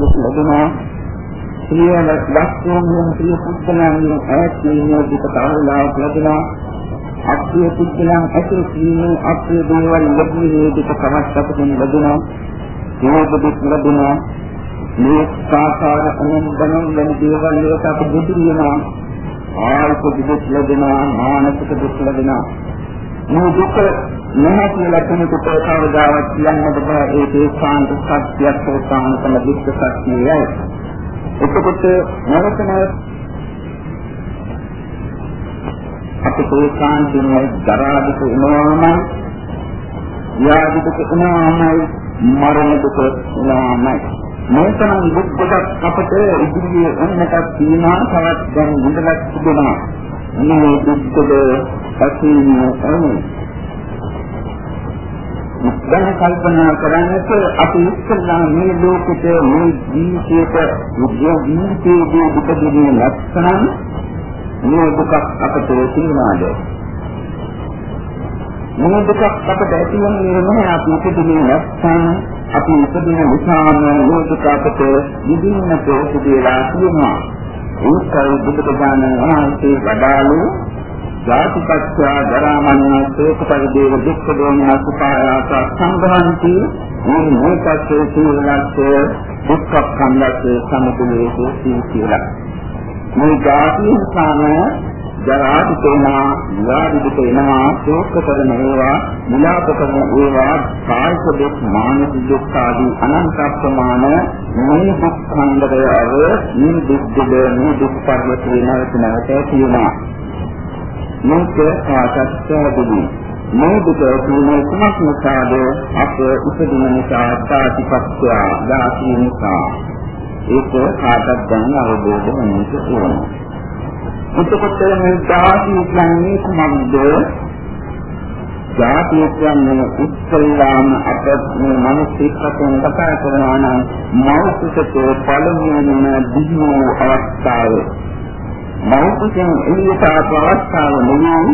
දුක් ලැබෙනවා. ප්‍රිය වස්තුන් ප්‍රිය පුද්ගලයන් ඈත් වීමේ දුක තරලාවක් ලැබෙනවා. අප්‍රිය පුද්ගලයන් ඇසුරු කිරීමේ අප්‍රිය දේවල් ලැබීමේ දුක සමස්තකකින් ලැබෙනවා. ඒකද දුක් ලැබෙනවා. මේ සාකාර අනුබලම් වෙන දේවල් වලට අපි බුදු වෙනවා. ආයත දුක් ලැබෙනවා, මානසික දුක් ලැබෙනවා. මේ දුක නැහැ කියලා කෙනෙකුට කවදාවත් කියන්නද බෑ. ඒ දේශාන්ත සත්‍යයක් සෝතානකම දුක් සත්‍යයයි. එතකොට නැවත නැවත අපි සෝතාන්තිනේ දරා දුක එනවාම යාදි දුක එනවාමයි මරණ දුක එනවාමයි මේ තරම් දුක් කොටක් අපට ඉදිරියේ එන්නට තියෙනවා. තවත් දැන් ඉඳලා තිබෙනවා. මේ දුක්ද ඇතිවෙන්නේ දැන් කල්පනා කරන්නට අපි ඉස්සෙල්ලා මේ ලෝකෙට මේ ජීවිතයට උද්‍යෝ ජීවිතයේ දුකදී ලක්ෂණ මේ දුක අපට තියෙනවාද මේ දුක අපට ඇති වෙන්නේ නැහැ. අපි ඉපදුනේ නැත්නම් අපි ඉපදුන නිසාම මේ දුක අපට නිදින්න තෝසුදේලා තියෙනවා. ඒකයි බුදුරජාණන් වහන්සේ වදාළේ ජාතිපත්‍ය ජරාමරණ ශෝක පරිදේව දුක්ඛ දෝමන සුඛායාස සංඝාන්ති මේ මොකක්ද කියලාත් දුක්ඛ කන්දත් සමුදේ කියලා. මේ ජාති සාම ජරා දුකේනා විවාද දුකේනා ශෝක කරන ඒවා විලාප කරන ඒවා කායික දුක් මානසික දුක් ආදී අනන්ත ප්‍රමාණ මේ දුක් ඛණ්ඩය අර මේ දුක් දෙද මේ දුක් පරිවර්තන නැවත නැවත තියෙනවා මේක ආසස්සයදී මේ දුක තුනේ කුමක් නිසාද අප උපදින නිසා තාතිපත්‍ය දාසී නිසා ඒක කාටත් දැන අවබෝධ වෙන්නට ඕන. එතකොට මේ දාසී කියන්නේ කුමක්ද? ජාතිය කියන්නේ ඉස්සල්ලාම අප මේ මිනිස්සුන්ට කතා කරනවා නම් මෞඛිකව පළමුවෙන්ම දිනු අවස්ථාවේ මෞඛිකෙන් එළියට ආපු අවස්ථාව නෙවෙයි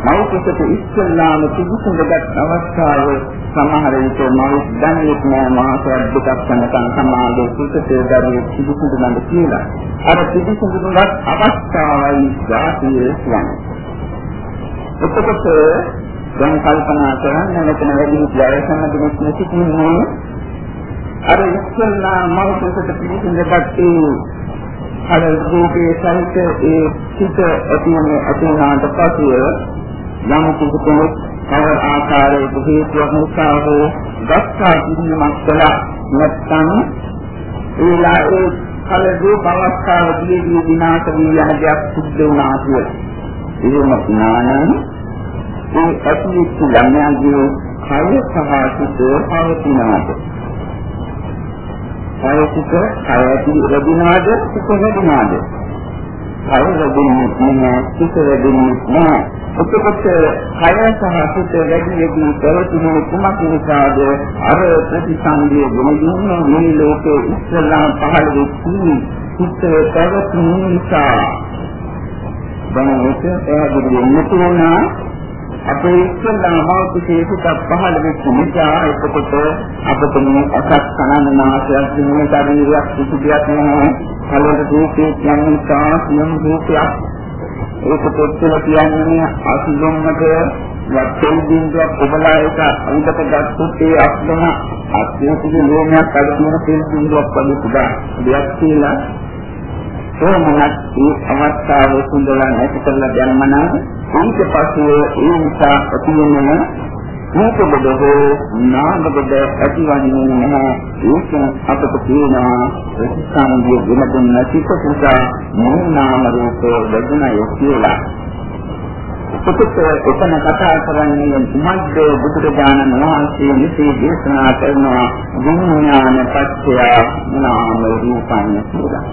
මෞඛිකට ඉස්සල්ලාම පිළිසඳගත් අවස්ථාව සමහර විට මෞඛ දන්නේ නැහැ මාසයක් දෙකක් යනකම් සමාධි සුසතේ දරුවේ පිළිසඳගන්න කියලා. අර පිළිසඳගත් අවස්ථාවයි ජාතිය කියන්නේ. එතකොට දැන් කල්පනා කරන්න මෙතන වැඩි ජයසන්න දෙයක් නැතිනේ අර ඉස්සල්ලා මෞඛිකට පිළිසඳගත් අර රූපයේ සහිත ඒ සිත ඇතිවෙන ඇතිවනාට පසුව යම් කිසි කෙනෙක් තව ආකාරයක හේතුවක් නිසා හෝ දස්සා කිරීමක් කළා නැත්නම් ඒලා ඒ කල රූප අවස්ථාවේදී විනාශ වී යන දෙයක් සිද්ධ වුණා කියලා. එහෙම ඥානං ඒ ඇතිවෙච්ච ළමයාගේ කය සහ සිත පවතිනාද කායික කායති ලැබුණාද සුඛ ලැබුණාද කාය ලැබෙන්නේ නැහැ සුඛ වෙන්නේ නැහැ. එතකොට කය සහ සුඛ ලැබෙන්නේ පෙරතුනේ කුමක් නිසාද? අර ප්‍රතිසන්දිය ගුණින්න මේ ලෝකේ ඉස්සලා පහළ වෙච්චි සුඛ පැවතුනේ නිසා. දැන් ඒක පැහැදිලි වෙන්න අපේ ඉස්සෙල්ලා මෞඛිකයේ සිට පහළ වෙච්ච නිසා එතකොට අපිට මේ අසත් කනනාසයක් දිනේ ශරීරයක් කිසිදයක් නැහැ. කලවල රූපේ කියන්නේ සාසියම් රූපයක්. ඒක පොත්වල කියන්නේ අසුලොම්මක වත්තේ බින්දුවක් ඔබලා එක අන්තක ගත්තොත් ඒ අස්ලම අත්‍යවශ්‍ය ලෝමයක් අඩුවන තෙල් බින්දුවක් වගේ පුදා දෙයක් කියලා කොහොමවත් මේ අවස්ථාව සුන්දරලා නැති කරලා දැම්මනම් ඊට පස්සේ ඒ නිසා ඇතිවෙන මේක බදෝ නාමබද ඇතිවන්නේ නැහැ. ඒක අපට තියෙනවා ප්‍රතිසංගිය ගුණ දුන්න සිතසුසා මේ නාම රූප ලැබුණය කියලා. පුතේ එතන කතා කරන්නේ මද්ද බුදුරජාණන් වහන්සේ මෙසේ දේශනා කරනවා විඥාන පත්‍ය නාම රූපං කියලා.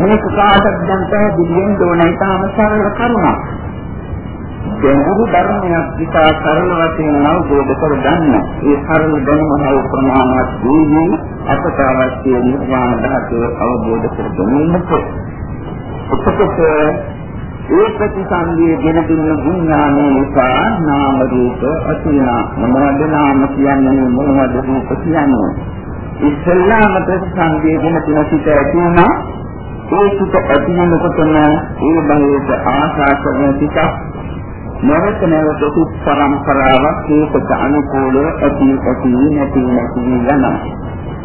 මේක කාටද දැන් පැහැදිලියෙන් ඕනයි තාම සරල කරුණක්. ගැඹුරු ධර්මයක් විතා සරල වශයෙන් අවබෝධ කර ගන්න. ඒ සරල දැනුම හා ප්‍රමාණවත් දීදී අපට අවශ්‍ය නිර්වාණ ධාතුව අවබෝධ කර ගැනීමට. එතකොට ඒ ප්‍රතිසන්දියේ ගෙන දුන්න විඥානය නිසා නාම රූප අතිනා මොනවද නාම කියන්නේ මොනවද රූප කියන්නේ ඉස්සල්ලාම ප්‍රතිසන්දිය වෙන තුන සිට ඇති වුණා ඒ සිට ඇති වෙනකොටම ඒ භවයට ආශා කරන සිතක් නැවත නැවත සිත් පරම්පරාවක් ඒකට අනුකූලව ඇති ඇති නැති නැති යනවා.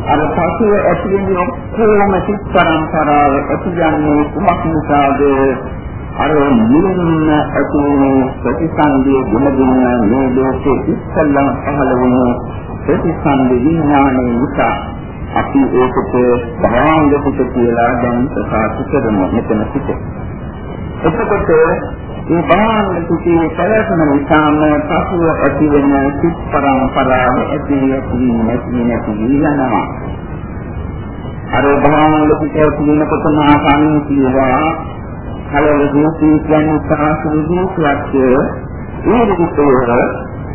අර පසුව ඇති වෙන ඔක්කොම සිත් පරම්පරාව ඇති යන්නේ කුමක් නිසාද? අර මුලින්ම ඇති වෙන ප්‍රතිසන්දිය ගුණ දුන්න මේ ලෝකයේ ඉස්සල්ලාම පහළ වුණු ප්‍රතිසන්දි විඥානයේ නිසා. අපි ඒකට භාංග පිට කියලා දැන් ප්‍රකාශ කරමු මෙතන පිට. එතකොට මේ භාංග පිටේ පැවැත්ම නිසාම පසුව ඇති වෙන සිත් පරම්පරාව ඇති ඇති නැති නැති යනවා. අර භාංග පිටේ තියෙනකොටම ආසන්න කියවා කලවල දෝෂී කියන්නේ සාසන දෝෂයක් ඒ විදිහට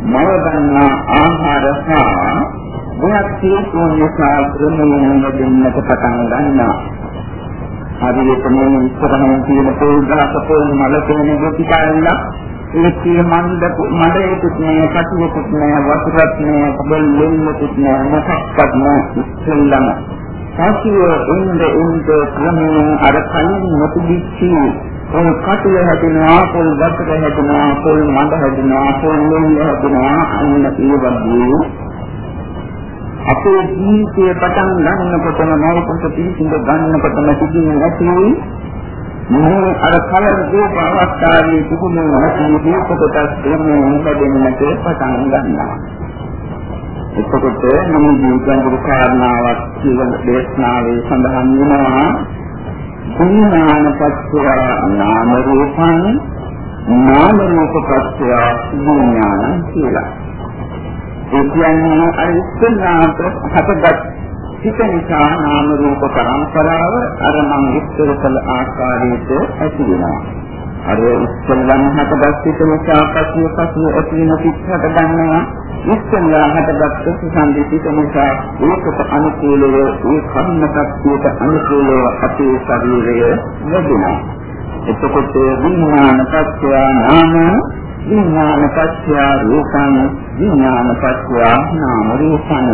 මව ගන්නා ආහාර සහ ගුණක් තියෙන නිසා ක්‍රමයෙන් දෙන්නට පටන් ගන්නවා. හරියට මේ ඉස්සරහම තියෙන පොල් ගහක පොල් මල තේන ගොතිකාරලා ඒකේ මන්ද මඩේකුත් නෑ කටුවකුත් නෑ වතුරක් නෑ කබල් ලෙන්නකුත් නෑ මොකක්වත් නෑ ඉස්සෙල්ලම සාසිය එන්න එන්න ක්‍රමයෙන් අර කලින් නොතිබිච්චි ඒ කටුව හැදෙනවා පොල් වතුර හැදෙනවා පොල් මඩ හැදෙනවා පොල් ලෙන්න හැදෙනවා අන්න ඒ වගේ අපේ ජීවිතය පටන් ගන්නකොටම නවකොට පිළිසිඳ ගන්නකොටම තිබෙන නැති මේ අර කලර දීප අවස්ථාවේ තිබුණු නැති දීප කොටස් දෙන්නේ මොකදෙන්නට පටන් ගන්නවා. එතකොට මේ ජීවිතේ කාරණාවක් කියන දේශනාවේ සඳහන් වෙනවා. විඥාන පත්‍ය නාම රූපං නාම රූප පත්‍ය විඥාන කියලා. ඒ කියන්නේ අර ඉස්සෙල්ලාට හතගත් සිත නිසා නාම රූප පරම්පරාව අර මම විස්තර කළ ආකාරයට ඇති වෙනවා. අර ඉස්සෙල්ලාම හතගත් සිත නිසා පසුව පසුව ඇති වෙන සිත් හට ගන්නවා. ඉස්සෙල්ලා හටගත් සුසන්දිත නිසා ඒකට අනුකූලව ඒ කර්ම ශක්තියට අනුකූලව අපේ ශරීරය ලැබෙනවා. එතකොට විඥාන පත්‍ය නාම විඥාන පත්‍ය රූපං විඥාන පත්‍ය නාම රූපං.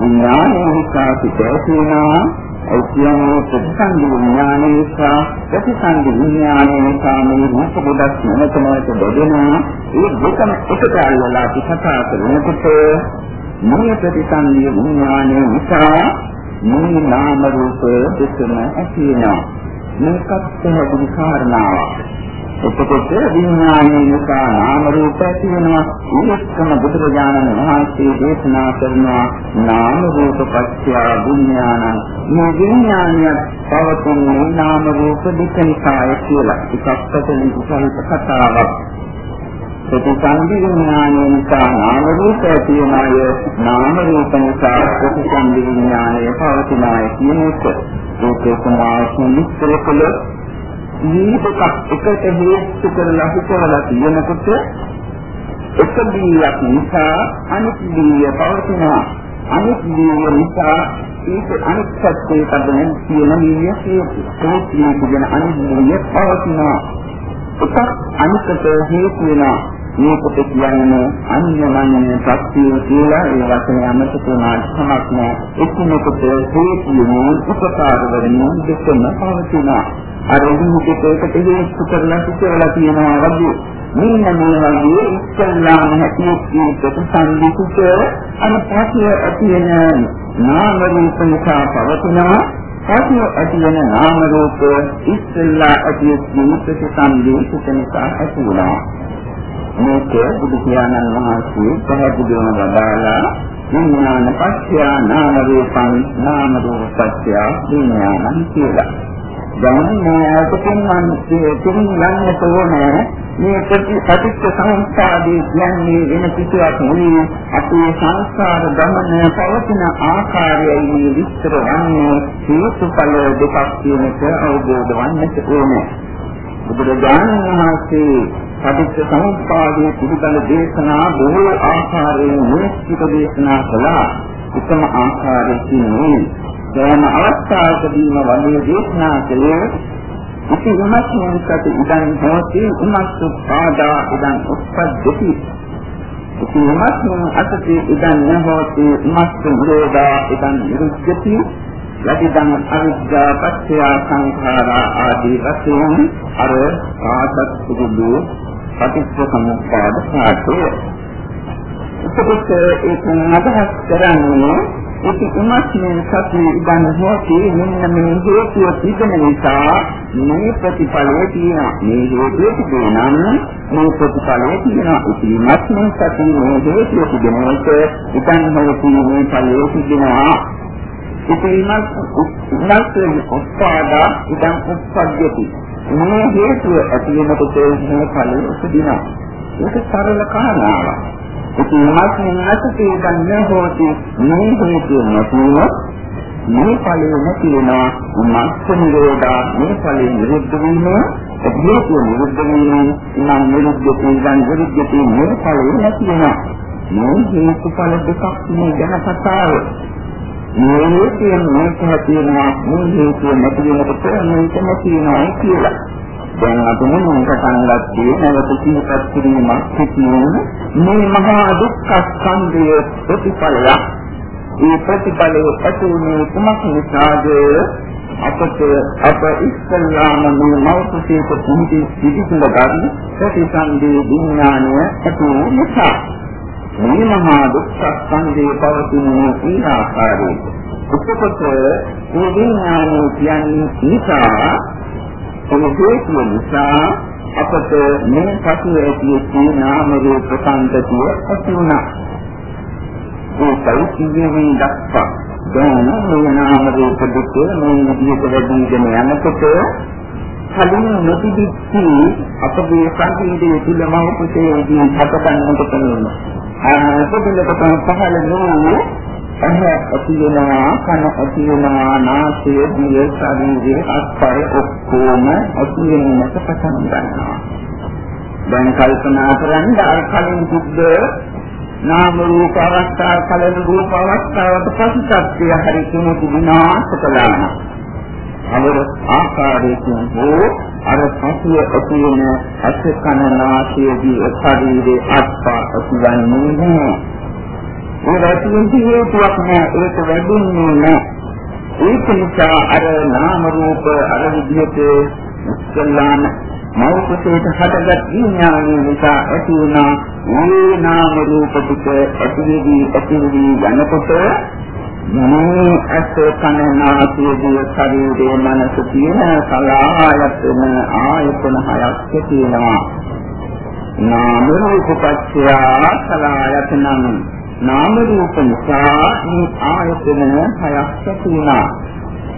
විඥානෝ විකාසිතේනා ඒ කියන්නේ ප්‍රතිසන්දි විඥානයේ නිසා ප්‍රතිසන්දි විඥානයේ නිසා මේ රූප කොටස් නැවතමට දෙදෙනා ඒ දෙකම එකට අල්ලලා අපි කතා කරනකොට මේ ප්‍රතිසන්දි විඥානයේ නිසා මේ නාම රූප දෙකම ඇති වෙනවා. මේකත් පැහැදිලි කාරණාවක්. එතකොට විඥානයේ නිසා නාම රූප ඇති වෙනවා. ඒකම බුදුරජාණන් වහන්සේ දේශනා කරනවා නාම රූප පත්‍ය විඥාන. මේ විඥානිය පවතින නාම රූප දෙක නිසාය කියලා. එකක් පැතලින් සහිත කතාවක්. ප්‍රතිසන්දි විඥානයේ නිසා නාම රූප ඇති වෙනාය නාම රූප නිසා ප්‍රතිසන්දි විඥානය පවතිනාය කියන එක. ඒකේ සමාසන විස්තර කළ දීපකක් එකට හේතු කරලා හිතවලා තියෙනකොට එක දීයක් නිසා අනිත් දීය පවතිනවා. අනිත් දීය නිසා ඒක අනිත් සත්‍යයේ පදයෙන් කියන නිය හේතු. ඒකේ කියන අනිත් දීය පවතිනවා. එකක් අනිකට හේතු වෙනවා. මේකට කියන්නේ අන්‍යමඤ්ඤ ප්‍රත්‍යය කියලා ඒ වචනේ අමතක වුණාට කමක් නෑ එකිනෙකට හේතු වෙන උපකාර වෙන දෙකම පවතිනවා. අර විදිහට ඒකට හේතු කරලා සිටවලා තියෙනවා වගේ. මෙන්න මේ වගේ ඉස්සල්ලාම හැටියට ප්‍රතිසන්දිකුට අනුපාතිය ඇති වෙන නාම රූප නිසා පවතිනවා. පසු ඇති වෙන නාම රූප ඉස්සල්ලා ඇති වෙන ප්‍රතිසන්දිකුට නිසා ඇති වෙනවා මේක බුදු පියාණන් වහන්සේ පැහැදිලිවම වදාලා විඥාන පත්‍ය නාම රූපං නාම රූප පත්‍ය විඥානං කියලා. දැන් මේකෙන් මම තේරුම් ගන්නට ඕනේ. මේ ප්‍රතිපටිච්ච සමුප්පාදේ කියන්නේ වෙන කිසිවක් නෙවෙයි. අපේ සංස්කාර ගමන පවතින ආකාරයයි මේ විස්තර වන්නේ. හේතුඵල දෙකක් කියන එක අවබෝධ වන්නට ඕනේ. බුදුරජාණන් වහන්සේ පටිච්ච සමුප්පාදයේ පිළිබඳ දේශනා බොහෝ ආකාරයෙන් මුලික දේශනා කළා. එකම ආකාරයකින් නෙවෙයි සෑම අවස්ථාවකදීම වගේ දේශනා කළේ ඉති උමස්මන්සති ඉදන් හෝති උමස්සු පාදා ඉදන් උප්පද්දති ඉතිමත් අතති ඉදන් නහෝති මස්ස නිරෝධා ඉදන් නිරුද්ධති. යදිදන් අවිද්‍යා පත්‍ය සංඛාරා ආදී වශයෙන් අර ආසත් සුදු පටිච්ච සමුප්පාද සාධය. එතකොට ඒක අදහස් කරන්නේ ඉති උමස්මෙන් සති ඉදන් හොති මෙන්න මේ හේතුව තිබෙන නිසා මේ ප්‍රතිඵලය තියෙනවා. මේ හේතුව තිබෙනනම් මේ ප්‍රතිඵලය තියෙනවා. ඉති උමස්මෙන් සති මේ හේතුව තිබෙන එක ඉදන් හොති මේ ඵලය තිබෙනවා. ඉති උමස්මෙන් උත්පාදා ඉදන් උප්පද්‍යති. මේ හේතුව ඇති වෙනකොට මේ ඵලය උපදිනවා. ඒක සරල කාරණාවක්. ඉතින් මාත්මෙන් අසතේ ගන්න හොති මේ හේතුව නැතිව මේ ඵලෙ නැති වෙනවා මස්ස නිරෝධා මේ ඵලෙ නිරුද්ධ වීම හේතුව නිරුද්ධ වීම නම් නිරුද්ධ තේගන් විරුද්ධ මේ ඵලෙ නැති වෙනවා මේ හේතු ඵල දෙකක් මේ ගැන කතාව මේ හේතුව මේක හැදෙනවා මේ හේතුව නැති වෙනකොට මේක නැති වෙනවා කියලා. දැන් අපි මොන පටන් ගත්තේ නැවත සිහිපත් කිරීමක් සිටින මේ මහා දුක්ඛ ස්කන්ධය ප්‍රතිපලයක් මේ ප්‍රතිපලයේ ඇතුළේ කුමක් නිසාද? අපට අප ඉස්සල්ලාම මේ මෞතුසේක පුංචි පිටිසඳ ගන්න ප්‍රතිසන්දී විඥානය ඇති නිසා. මේ මහා දුක්ඛ ස්කන්ධයේ පවතින මේ ආකාරයේ උපකොට මේ විඥානය කියන්නේ නිසා එම හේතුව නිසා අපට මේ පසු ඇති නාම රූප සංගතිය ඇති වුණා. ඒ පරිච්ඡේදයෙන් දක්වා දැන් මේ නාම රූප දෙක මේ විදිහට වැඩිගෙන යනකොට කලින් නොතිබිච්චි අපගේ සංකීර්ණයේ තුලම උපතේදී හටගන්නට පුළුවන්. ආ පොදුලකට පහළ නෝ ඇහ ඇති වෙනවා කන ඇති වෙනවා නාසය දිව ශරීරය අස්පර ඔක්කොම ඇති වෙනකට පටන් ගන්නවා දැන් කල්පනා කරන්න අර කලින් බුද්ධ නාම රූප අවස්ථා කලින් රූප අවස්ථාවට පසුතත්ත්වය හරි කෙනෙකු විනාශ කළා නම් අවර ආකාරයෙන් හෝ අර පසුව ඇති වෙන අස කන නාසය දිව ශරීරය අස්පර ඇතිවන්නේ නැහැ. ඒ රැකියෙහි හේතුවක් නෑ ඒක වැඩින්නේ නෑ ඒක නිසා අර නාම රූප අර විදිහට ඉස්සල්ලාම මෞකසේට හටගත් විඥානය නිසා ඇති වුණා. මේ නාම රූප ටික ඇතිවි ඇතිවි යනකොට මේ අස කන නාසය දිව ශරීරයේ මනස තියෙන සලආයතන ආයතන හයක් තියෙනවා නාම රූප පත්‍ය සලආයතනං නාම රූප නිසා මේ ආයතන හයක් ඇති වුණා.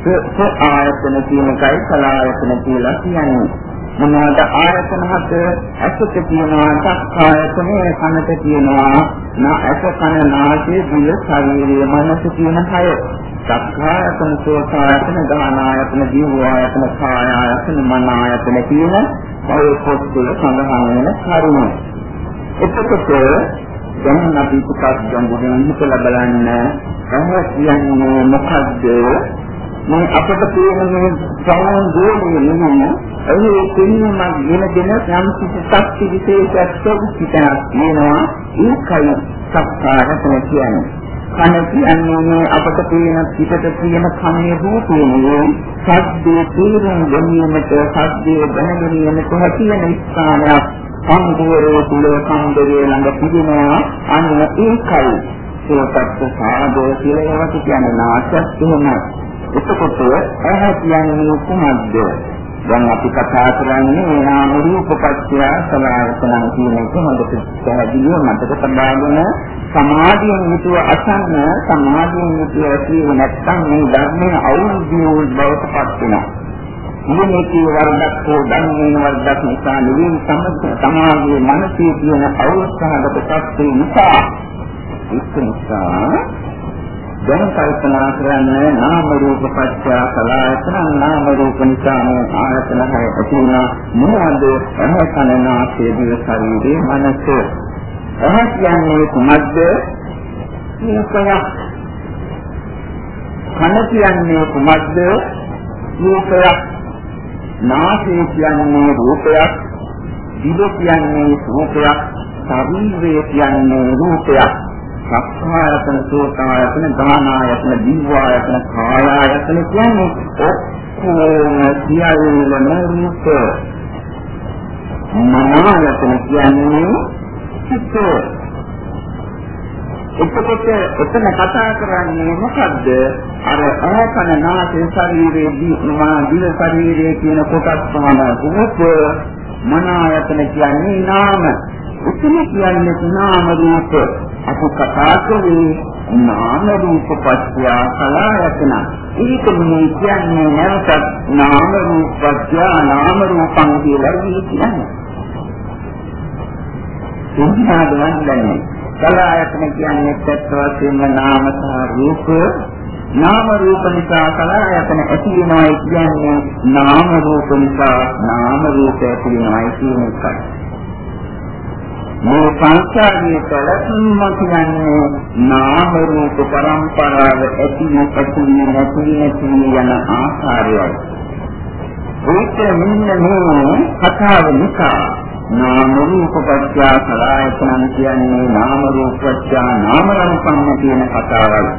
ඒ ආයතන කියන එකයි කලායතන කියලා කියන්නේ. මොනවාද? ආයතන හත ඇසට තියෙනවා චක්කායතනේ කනට තියෙනවා. නා ඇස කන නාසය දිව ශරීරය මනස කියන හය. චක්කායතන සෝතායතන ගානායතන ජීවායතන කායායතන මනායතන කියන ඔය පොත්වල සඳහන් වෙන කරුණු. එතකොට දැන් අපි ටිකක් ගැඹුරින් හිතලා බලන්න. අහ කියන්නේ මොකද්ද? මේ අපට තියෙන මේ සමන් දෝෂය නෙමෙයි. ඒ තේරුමක් වෙන දෙන යම් කිසි ශක්ති විශේෂයක් සොබිතයක් තියෙනවා ඒකයි සක්කාරතන කියන්නේ. කන කියන්නේ අපට තියෙන පිටට තියෙන කන්නේ රූපේ සද්දේ තේරුම් ගැනීමට සද්දේ දැනගැනීමට හැකියන ස්ථානයක්. සම්පූර්ණ තුල සම්බරේ ළඟ තිබෙනවා. අන්න ඒකයි සෝතත් සාදෝ කියලා ඒවට කියන්නේ නාට්‍යයක් එහෙමයි. එතකොට ඇහ කියන්නේ කුමක්ද? දැන් අපි කතා කරන්නේ නාම රූප පත්‍ය සලආයතන කියන එක හොඳට පැහැදිලිව මතක තබාගෙන සමාධියෙන් යුතුව අසන්න සමාධියෙන් යුතුව ඇති නැත්නම් මේ ධර්මයේ අවුරුද්දිය බවට පත් වෙනවා. නිමේකී වර්ධක් හෝ ධර්මයෙන් වර්ධක් නිසා නෙවෙයි සම්මත සමාගයේ මනසේ තියෙන අවස්ථාවකට පස්සේ නිසා. ඒක නිසා දැන් කල්පනා කරන්න නාම රූප පත්‍ය කලායතන නාම රූප නිසා ආයතන හය ඇතිවන මොනවද? අහකන නාසයේ දිව ශරීරයේ මනස. අහ කියන්නේ කුමක්ද? මේකයක් කන කියන්නේ කුමක්ද? මේකයක් නාසය කියන්නේ රූපයක්, දිව කියන්නේ රූපයක්, ශරීරය කියන්නේ රූපයක්. සක්කායතන සෝතායතන දානායතන දිව්වායතන කායායතන කියන්නේ ඔක්කොම සියල්ලම රූප. මනායතන කියන්නේ සිත. එතකොට එතන කතා කරන්නේ මොකද්ද? අර ආකන නාසය ශරීරයේ දීමා දිල ශරීරයේ කියන කොටස් තමයි රූප මනායතන කියන්නේ නාම. උතුම කියන්නේ නාම රූප. අපි කතා කරේ නාම රූප පත්‍ය කලායතන. ඒක මේ කියන්නේ නැවතත් නාම රූප පත්‍ය නාම රූපං කියලා කියන්නේ. සිංහාද වන්දනේ. කලායතන කියන්නේ පැත්ත වශයෙන්ම නාම සහ රූප නාම රූප නිසා කලායතන ඇති වෙනවයි කියන්නේ නාම රූප නිසා නාම රූප ඇති වෙනවයි කියන එකයි. මේ සංස්කාරයේ පැවැත්ම කියන්නේ නාම රූප පරම්පරාව ඇති නැති නැති නැති යන ආකාරයයි. ඒක මෙන්න මේ කතාව නිසා නාම රූප පත්‍ය සලආයතන කියන්නේ නාම රූප පත්‍ය නාම රූපන්න කියන කතාවයි.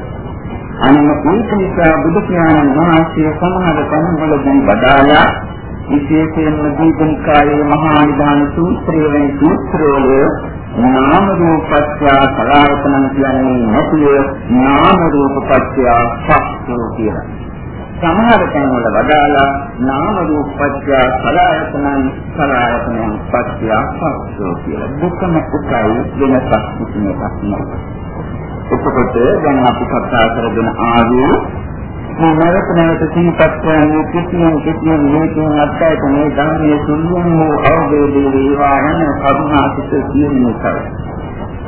අනිත් ඒක නිසා බුදු පියාණන් වහන්සේ සමහර තැන්වලදී බදාලා විශේෂයෙන්ම දීපනිකායේ මහා නිදාන සූත්‍රය වැනි සූත්‍රවල නාම රූපත්‍ය සලආයතන කියන්නේ නැතිව නාම රූපත්‍ය පස්සෝ කියලා. සමහර තැන්වල වදාලා නාම රූපත්‍ය සලආයතනං සලආයතනං පත්‍ය පස්සෝ කියලා. දුකම එකයි වෙනසක් කිසිම එකක් නෑ. එතකොට දැන් අපි කතා කරගෙන ආවේ මේ නැවත නැවත සිහිපත් කරන්නේ කිසියම් කිසියම් මේකෙන් අත්‍යත මේ ධර්මයේ සුළුම වූ අවබෝධයේ වේවාන කරුණාසිත කියන එකයි.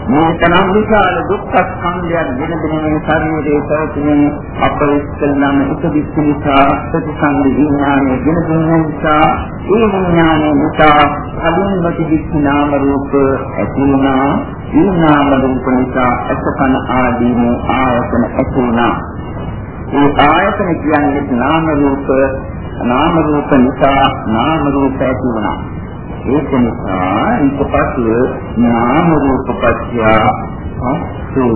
මේ තරම් විශාල දුක්ඛ ස්කන්ධයක් ගෙන දෙන ශරීරයේ පැවතුනේ අප ඉස්සෙල්ලාම උපදිස්ස නිසා ප්‍රතිසංග විඥානයේ ගෙන දෙන නිසා ඒ විඥානය නිසා කලින් වටිදිස් නාම රූප ඇති වුණා ඒ නාම රූප නිසා අසකන ආදීන ආයතන ඇති වුණා ඒ ආයතන කියන්නේ නාම රූප නාම රූප නිසා නාම රූප ඇති වුණා. ඒක නිසා ඊටපස්ව නාම රූප පත්‍ය පස්සු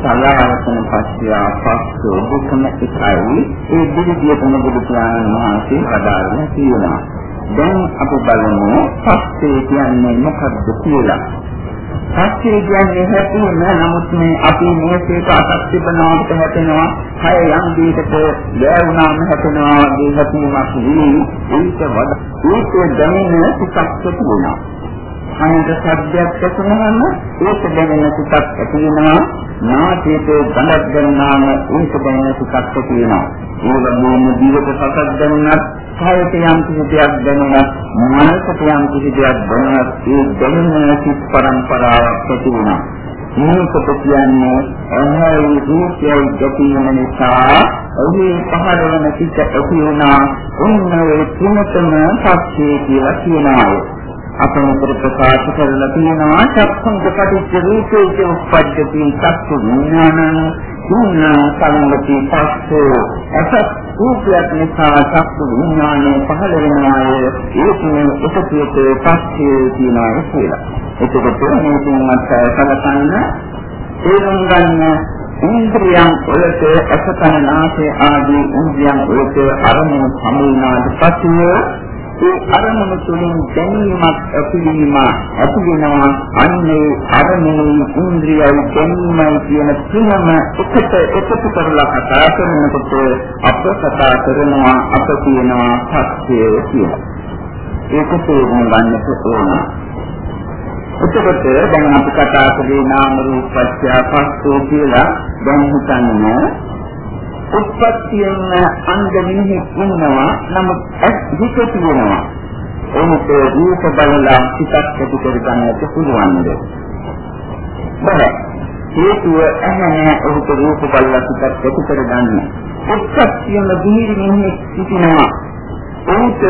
සලආයතන පත්‍ය පස්සු දුකම එකයි. ඒ දෙවිදියටම බුදු පියාණන් වහන්සේ හදාගෙන තියෙනවා දැන් අපි බලමු පස්සේ කියන්නේ මොකක්ද කියලා. සත්‍ය කියන්නේ හැටිම නමුත් මේ අපි මේකේට අසත් තිබනවාට හැටෙනවා. කය යම් දෙයකට ගෑවුනාම හැටෙනවා වගේ හැටීමක් වී ඒක වඩා ඒක දැනෙන සුඛක් තිබුණා අනන්ත සත්‍යයක් ඇතුළම ඒක දැනෙන සුඛක් ඇති වෙනවා නාටයේ ගඳක් දැනුනාම ඒක දැනෙන සුඛක් ඇති වෙනවා ඒ වගේම ජීවිත සසක් දැනුණත් කායට යම් කිසි දෙයක් දැනුණත් මනසට යම් කිසි දෙයක් දැනුණත් ඒ දැනෙන සිත් පරම්පරාවක් ඇති වෙනවා. මේකට කියන්නේ අහයි රූපයයි ගැටීම නිසා ඔහි පහළ වෙන සිත් ඇති වුණා. උන්නේ තුනතම සත්‍යය කියලා කියනවා. අපමතර ප්‍රකාශ කරලා තියෙනවා චක්ඛුං පටිච්ච රූපේච උප්පජ්ජති චක්ඛු විඥානං දුන්න සංගති පස්සෝ අසත් රූපයක් නිසා චක්ඛු විඥානය පහළ වෙනාය ඒකේ එකතුවට පස්සේ තියනවා කියලා. එතකොට මේකෙන් අත්ය සලකන්න තේරුම් ගන්න ඉන්ද්‍රියන් වලට අසතන නාසය ආදී ඉන්ද්‍රියන් වලට අරමුණු සමුනාට පසුව ඒ අරමුණු තුළින් දැනීමක් ඇතිවීම ඇති වෙනවා අන්නේ අරමුණු ඉන්ද්‍රියයි දැනීමයි කියන තුනම එකට එකතු කරලා කතා කරනකොට අප කතා කරනවා අප කියනවා සත්‍යය කියලා. ඒක තේරුම් ගන්නට ඕන. එතකොට දැන් අපි කතා කරේ නාම රූප පත්‍ය පස්සෝ කියලා දැන් හිතන්නේ. උත්පත්තියෙන් අන්දමින් ඉන්නවා. නමුත් ඇස් හිත තියෙනවා එනත රූප බලලා සිතක් ඇති කර ගන්නට පුළුවන්ද බෑ. හේතුව ඇහැ ඔහුට රූප බලලා සිතක් ඇති කර ගන්න උත්පත්තියෙන් දීරින් සිටිනවා. ඔහුට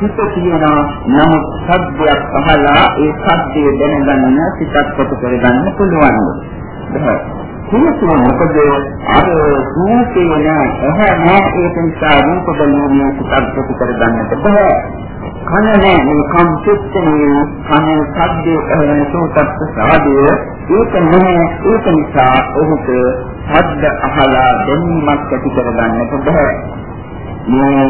හිත තියෙනවා. නමුත් සද්දයක් අහලා ඒ සද්දය දැනගන්න සිතක් ඇති කර ගන්න පුළුවන්ද බෑ. හේතුව මොකද? අර රූපේ නෑ එහැ නෑ ඒක නිසා රූප බලන්නේ සුපත් කර ගන්නට බෑ. කන නෑ මේ කම් චිත්තනේ කන සද්දේ සෝතත් සාදය ඒක නෑ ඒක නිසා ඔහුට ශබ්ද අහලා දැනීමක් ඇති කරගන්නට බෑ. මේ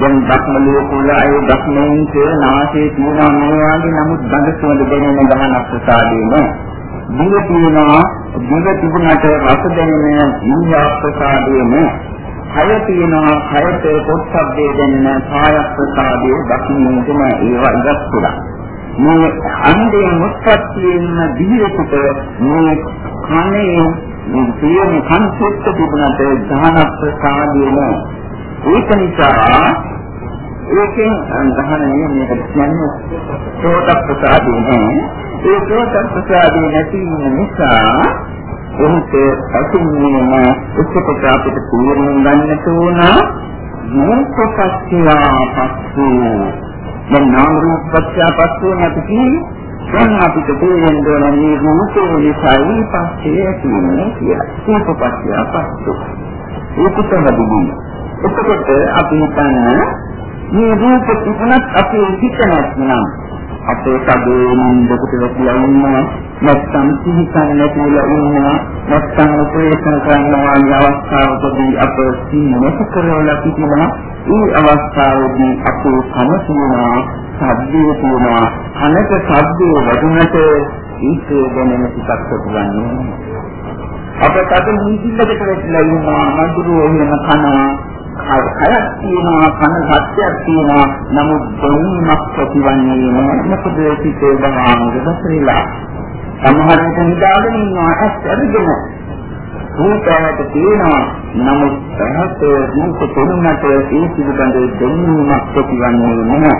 දැන් ධක්ම ලෝකවල අය ධක්මෙන් කියන නාසයේ තියෙනවා මේ වගේ නමුත් ගඳ සුවඳ දැනෙන ගමන ප්‍රසාදේ නෑ. දිව තියෙනවා දිව තිබුණාට රස දැනෙන ජීවා ප්‍රසාදේ නෑ කය තියෙනවා කයට පොත්සබ්දේ දැනෙන කාය ප්‍රසාදයේ දකින්නටම ඒවා ඉවත් පුරා. මේ අන්දේ මුත්පත්තියෙන් දිවිරකට මේ කනේ මේ සියම කන්සෙප්ට් තිබුණාට ධාන ප්‍රසාදයේ නෑ. ඒක නිසා ඒකෙන් ගහන නියමයකට කියන්නේ සෝත ප්‍රසාදේ නෑ. ඒ සෝත ප්‍රසාදේ නැති නිසා එහිට අසින්නේම එක්කොට අපිට තේරුම් ගන්නට ඕන මොකක්සියා පස්සු දැන් නාම රූප පත්‍ය පස්සු නැති දැන් අපිට තේරෙන්න ඕන මේ රූපේ නිසායි පස්සේ තියෙන්නේ කියලා. රූපපත්‍ය පස්සු. ඒක තමයි. එතකොට අපි හිතන්නේ මේ රූප තිබුණත් අපේ හිත නැත්නම් අපේ කඩේ නින්දකට වැටිලා ඉන්නවා. නැත්නම් සිහිකන් නැතිලා ඉන්නවා. නැත්නම් උපේක්ෂණ කරනවා වගේ අවස්ථාවකදී අප සීනක කරවලා සිටිනවා. ඒ අවස්ථාවේදී අපේ කන තියෙනවා ශබ්දය තියෙනවා කනක ශබ්දය වැඩුණට ඒක දැනෙන පිටක් පුරන්නේ අපට අද නිදිල්ලකට වැටිලා ඉන්නවා මధుරෝ වෙන කනවා. කයක් තියෙනවා කන සත්‍යයක් තියෙනවා. නමුත් දෙන්නක් ඇතිවන්නේ නැහැ. මොකද සිතේ බාහිර දසරිලා සමහර විට නිදාගෙන ඉන්නවා. ඇස් අරගෙන රූපයට තියෙනවා. නමුත් පැහැත රූප පෙනුනට ඒ පිළිබඳ දෙන්නක් ඇතිවන්නේ නැහැ.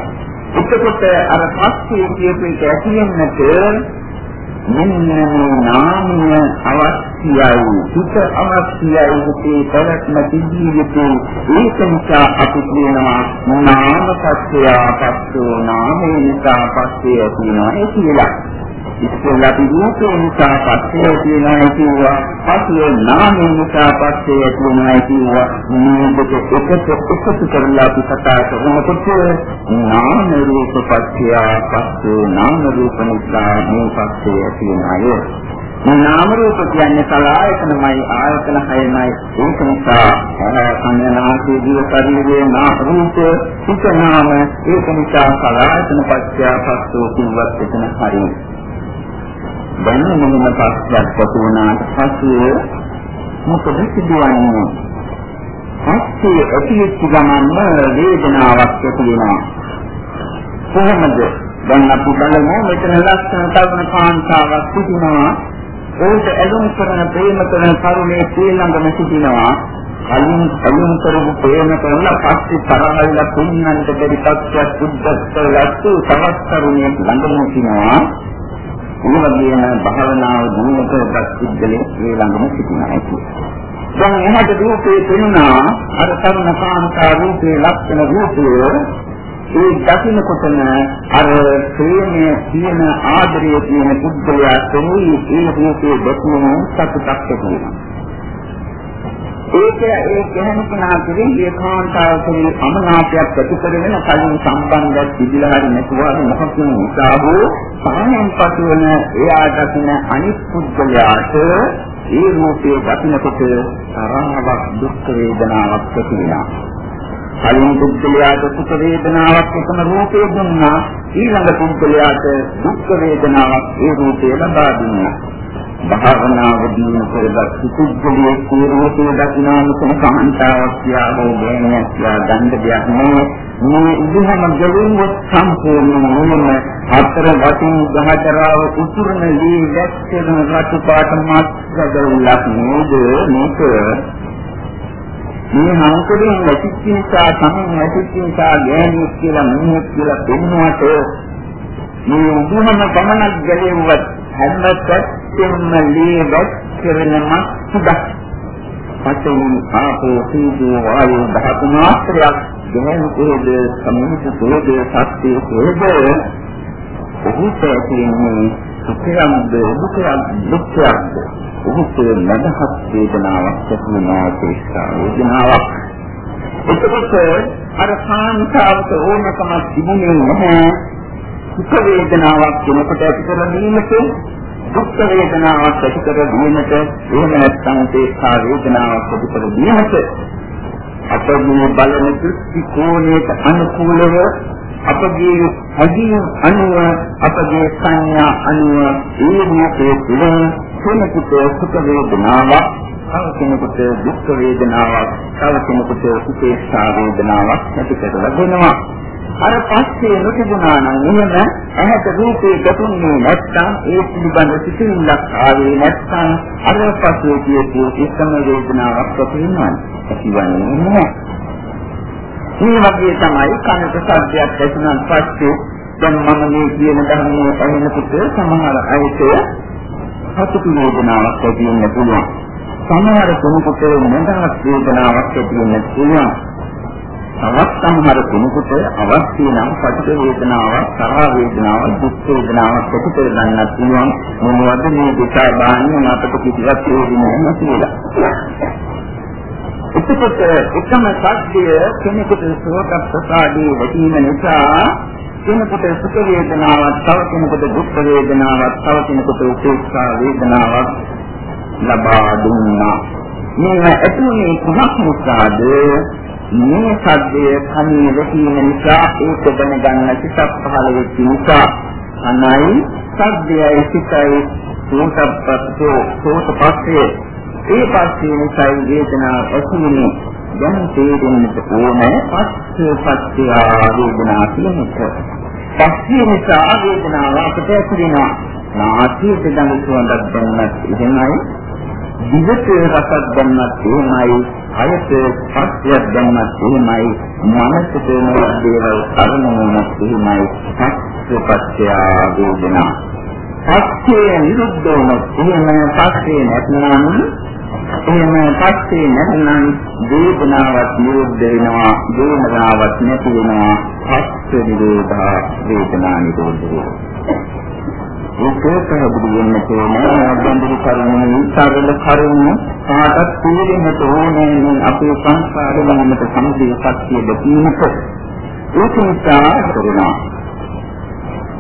එතකොට අර පස්සේ කියපු එක ඇතිවෙන්නට මෙන්න මේ නාමය අවශ්‍යයි හිත අවශ්‍යයි හිතේ පැවැත්ම තිබිය යුතුයි ඒක නිසා අපි කියනවා නාම සත්‍යය පස්සෝ නාමේ නිසා පස්සේ ඇතිවෙනවා ඒ කියලා. ඉස්සෙල්ලා අපි රූපේ නිසා පස්සේ තියෙනවා කියුවා පස්සේ නාමේ නිසා පස්සේ ඇතිවෙනවා කියුවා මේක එකට එකතු කරලා අපි කතා කරනකොට නාම රූප පස්සේ පස්සේ නාම රූප නිසා මේ පස්සේ ඇතිවෙනවා. මේ නාම රූප කියන්නේ කලායතනමයි ආයතන හයමයි. ඒක නිසා සංඥානාදී ජීව ශරීරයේ නාම රූප සිත නාම ඒක නිසා කලායතන පත්‍ය පස්සෝ කිව්වත් එතන හරියි දැන් මෙන්න පස්සක් පසු වුණාට පස්සේ මොකද සිදුවන්නේ? පස්සේ ඇතිවෙච්ච ගමන්ම වේදනාවක් ඇති වෙනවා. කොහොමද? දැන් අපි බලමු මෙතන ලස්සන තරුණ කාන්තාවක් සිටිනවා. ඒකට ඇලුම් කරන ප්‍රේම කරන කරුණේ ශ්‍රීලංගම සිටිනවා. කලින් කලින් කරපු ප්‍රේම කරන පස්සේ තරහල්ලා පුන්නන්ට බැරි තත්ත්වයක් සුද්ධ කරලා තවත් කරුණේ ළඟම සිටිනවා. ඒ වගේම භාවනාව දිනු කරගත් සිද්ධලේ ඒ ළඟම සිටිනවා කියන්නේ. දැන් එහාට රූපේ පෙනුණා අර තරුණ කාන්තා රූපේ ලක්ෂණ රූපය ඒ දකින්නකොටම අර ප්‍රේමයේ තියෙන ආදරයේ තියෙන පුද්ගලයා තෙමුයි ඒ රූපේ දැකීම සතුටක් ඇති වෙනවා. ඒක ඒ ගැහණු කෙනා කෙරෙහි ඒකාන්තාව කෙරෙහි අමනාපයක් ඇති කරගෙන කලින් සම්බන්ධයක් තිබිලා හරි නැතුව මොකක්ද නිසා හෝ සාහයෙන් පසුවන එයා දකින අනිත් පුද්ගලයාට ඒ රූපයේ දකින්නකොට තරහවක් දුක් වේදනාවක් ඇති වෙනවා. කලින් පුද්ගලයාට සුඛ වේදනාවක් එකම රූපේ දුන්නා ඊළඟ පුද්ගලයාට දුක් වේදනාවක් ඒ රූපේ ලබා දුන්නා. භාවනාව දිනු කරගත් සුද්ධියේ කීරෝතේ දකිනා මෙතන කාන්තාවක් කියා හෝ ගෑණියක් කියා ගන්න දෙයක් නෑ. මේ ඉදහම ගලින් සම්පූර්ණ මොනම හතර වටින් ගහතරාව උතුරන ලී දැක්කෙන රතු පාට මාත්‍රදලක් නේද? මේක මේ හංකඩින් නැතිච්ච නිසා තමයි නැතිච්ච නිසා ගෑණියෙක් කියලා මිනිහෙක් කියලා පෙන්වුවට මේ උදුහම ගමනක් ගැලෙව්වත් හැම පැත්තෙම ලීවත් කරනම සුදක්. පතේ ආපෝ සීදෝ වායු ධාතු මාත්‍රයක් ගැන කොහෙද? සම්මුත කොහෙද? සත්‍ය කොහෙද? ඔහුට තියෙන්නේ සුඛයක්ද දුකයක්ද? දුක්ඛයක්ද? ඔහුට මනහත් වේදනාවක් ඇතිවෙනවා ඒක වේදනාවක්. එතකොට අර කාන්තාවක ඕනකම තිබුණේ නැහැ. සුඛ වේදනාවක් කෙනෙකුට ඇති කර දීමට දුක් වේදනාවක් ඇති කර දීමට එහෙම නැත්නම් ඒ වේදනාවක් ඇති කර දීමට අපගේ බලන දෘෂ්ටි කෝණයට අනුකූලව අපගේ හැඟීම් අනුව අපගේ සංඥා අනුව ඒ විදිහේ තුළ කෙනෙකුට සුඛ වේදනාවක් තව කෙනෙකුට දුක් වේදනාවක් තව කෙනෙකුට උපේක්ෂා වේදනාවක් ඇති කරලා දෙනවා අර පස්සේ නොතිබුණා නම් එහෙම ඇහැට රූපේ ගැටුන්නේ නැත්නම් ඒ පිළිබඳ සිතිවිල්ලක් ආවේ නැත්නම් අර පස්සේ කියපු ඉස්සම වේදනාවක් ඇති වෙනවා ඇතිවන්නේ නැහැ මේ වගේ තමයි කනට සද්දයක් ඇසුනන් පස්සේ දැන් මම මේ කියන ධර්මයේ ඇහෙනකොට සමහර අයට සතුටු වේදනාවක් ඇති වෙන්න පුළුවන්. සමහර කෙනෙකුට නිදහස් වේදනාවක් ඇති වෙන්න පුළුවන්. තවත් සමහර කෙනෙකුට අවශ්‍ය නම් පටිඝ වේදනාවක්, තරහ වේදනාවක්, දුක් වේදනාවක් ඇති කර ගන්නත් පුළුවන්. මොනවද මේ දෙකා බාන්නේ අපට කිසිවක් තේරෙන්නේ නැහැ කියලා. එතකොට එකම සත්‍යය කෙනෙකුට සෝත ප්‍රසාදී වැටීම නිසා කෙනෙකුට සුඛ වේදනාවක්, තව කෙනෙකුට දුක් වේදනාවක්, තව කෙනෙකුට උපේක්ෂා වේදනාවක් ලබා දුන්නා. මේ ඇතුලේ කුමක් නිසාද? මේ සද්දය කණේ වැටීම නිසා ඒක දැනගන්න සිතක් පහළ වෙච්ච නිසා අනයි සද්දයයි සිතයි සෝතප්පතෝ සෝතපස්සේ ඒ පස්සේ නිසයි වේදනාව ඇතිවෙන්නේ දැන් තේරෙන්නට ඕනේ පස්සේ පස්සේ වේදනාව කියන එක. පස්සේ නිසා වේදනාව අපට ඇතිවෙනවා. නාසයේ දඟ සුවඳක් දැන්නත් එහෙමයි. දිවට රසක් දැන්නත් එහෙමයි. අයත පස්සයක් දැන්නත් එහෙමයි. මනසට මොන දේවල් අරමුණක් එහෙමයි. පස්සේ පස්සේ වේදනාව. පස්සේ නිරුද්ධ වුණොත් එහෙම පස්සේ නැත්නම් එහෙම පස්සේ නැත්නම් වේදනාවක් නිරුද්ධ වෙනවා වේදනාවක් නැති වෙනවා පස්ස නිරෝධා වේදනා නිරෝධ වෙනවා ඒක පැහැදිලි වෙන්න තෝරන ගැඹුරු කරුණු සරල කරුණු කාටත් තේරෙන්න ඕනේ අපේ සංස්කාරවල මත සම්පූර්ණ සත්‍ය දෙකීමක ඒක නිසා කරුණා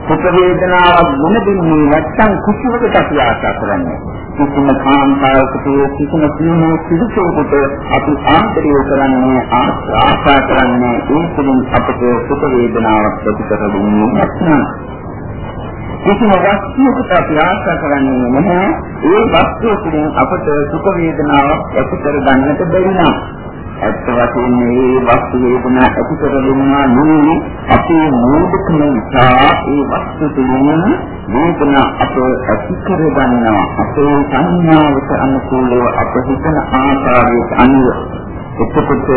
සුඛ වේදනාවක් ගුණ දෙන්නේ නැත්නම් කිසිවකට අපි ආශා කරන්නේ කිසිම කාන්තාවකට කිසිම කිසිම සිදුසෝකට අපි ආන්තරිය කරන්නේ ආශා කරන්නේ ඒ තුළින් අපට සුඛ වේදනාවක් ඇති කර දෙන්නේ නැත්නම් කිසිම වස්තුවකට අපි ආශා කරන්නේ නැහැ. ඒ වස්තුව තුළින් අපට සුඛ වේදනාවක් ඇති කර ගන්නට බැරි නම් ඇත්ත වශයෙන්ම මේ වස්තු වේදනා ඇති කරගන්නා නෙවෙයි අපේ මූලිකම නිසා ඒ වස්තු තුළින් වේදනා අප ඇති කරගන්නවා අපේ සංඥාවට අනුකූලව අප හිතන ආකාරයට අනුව එතකොට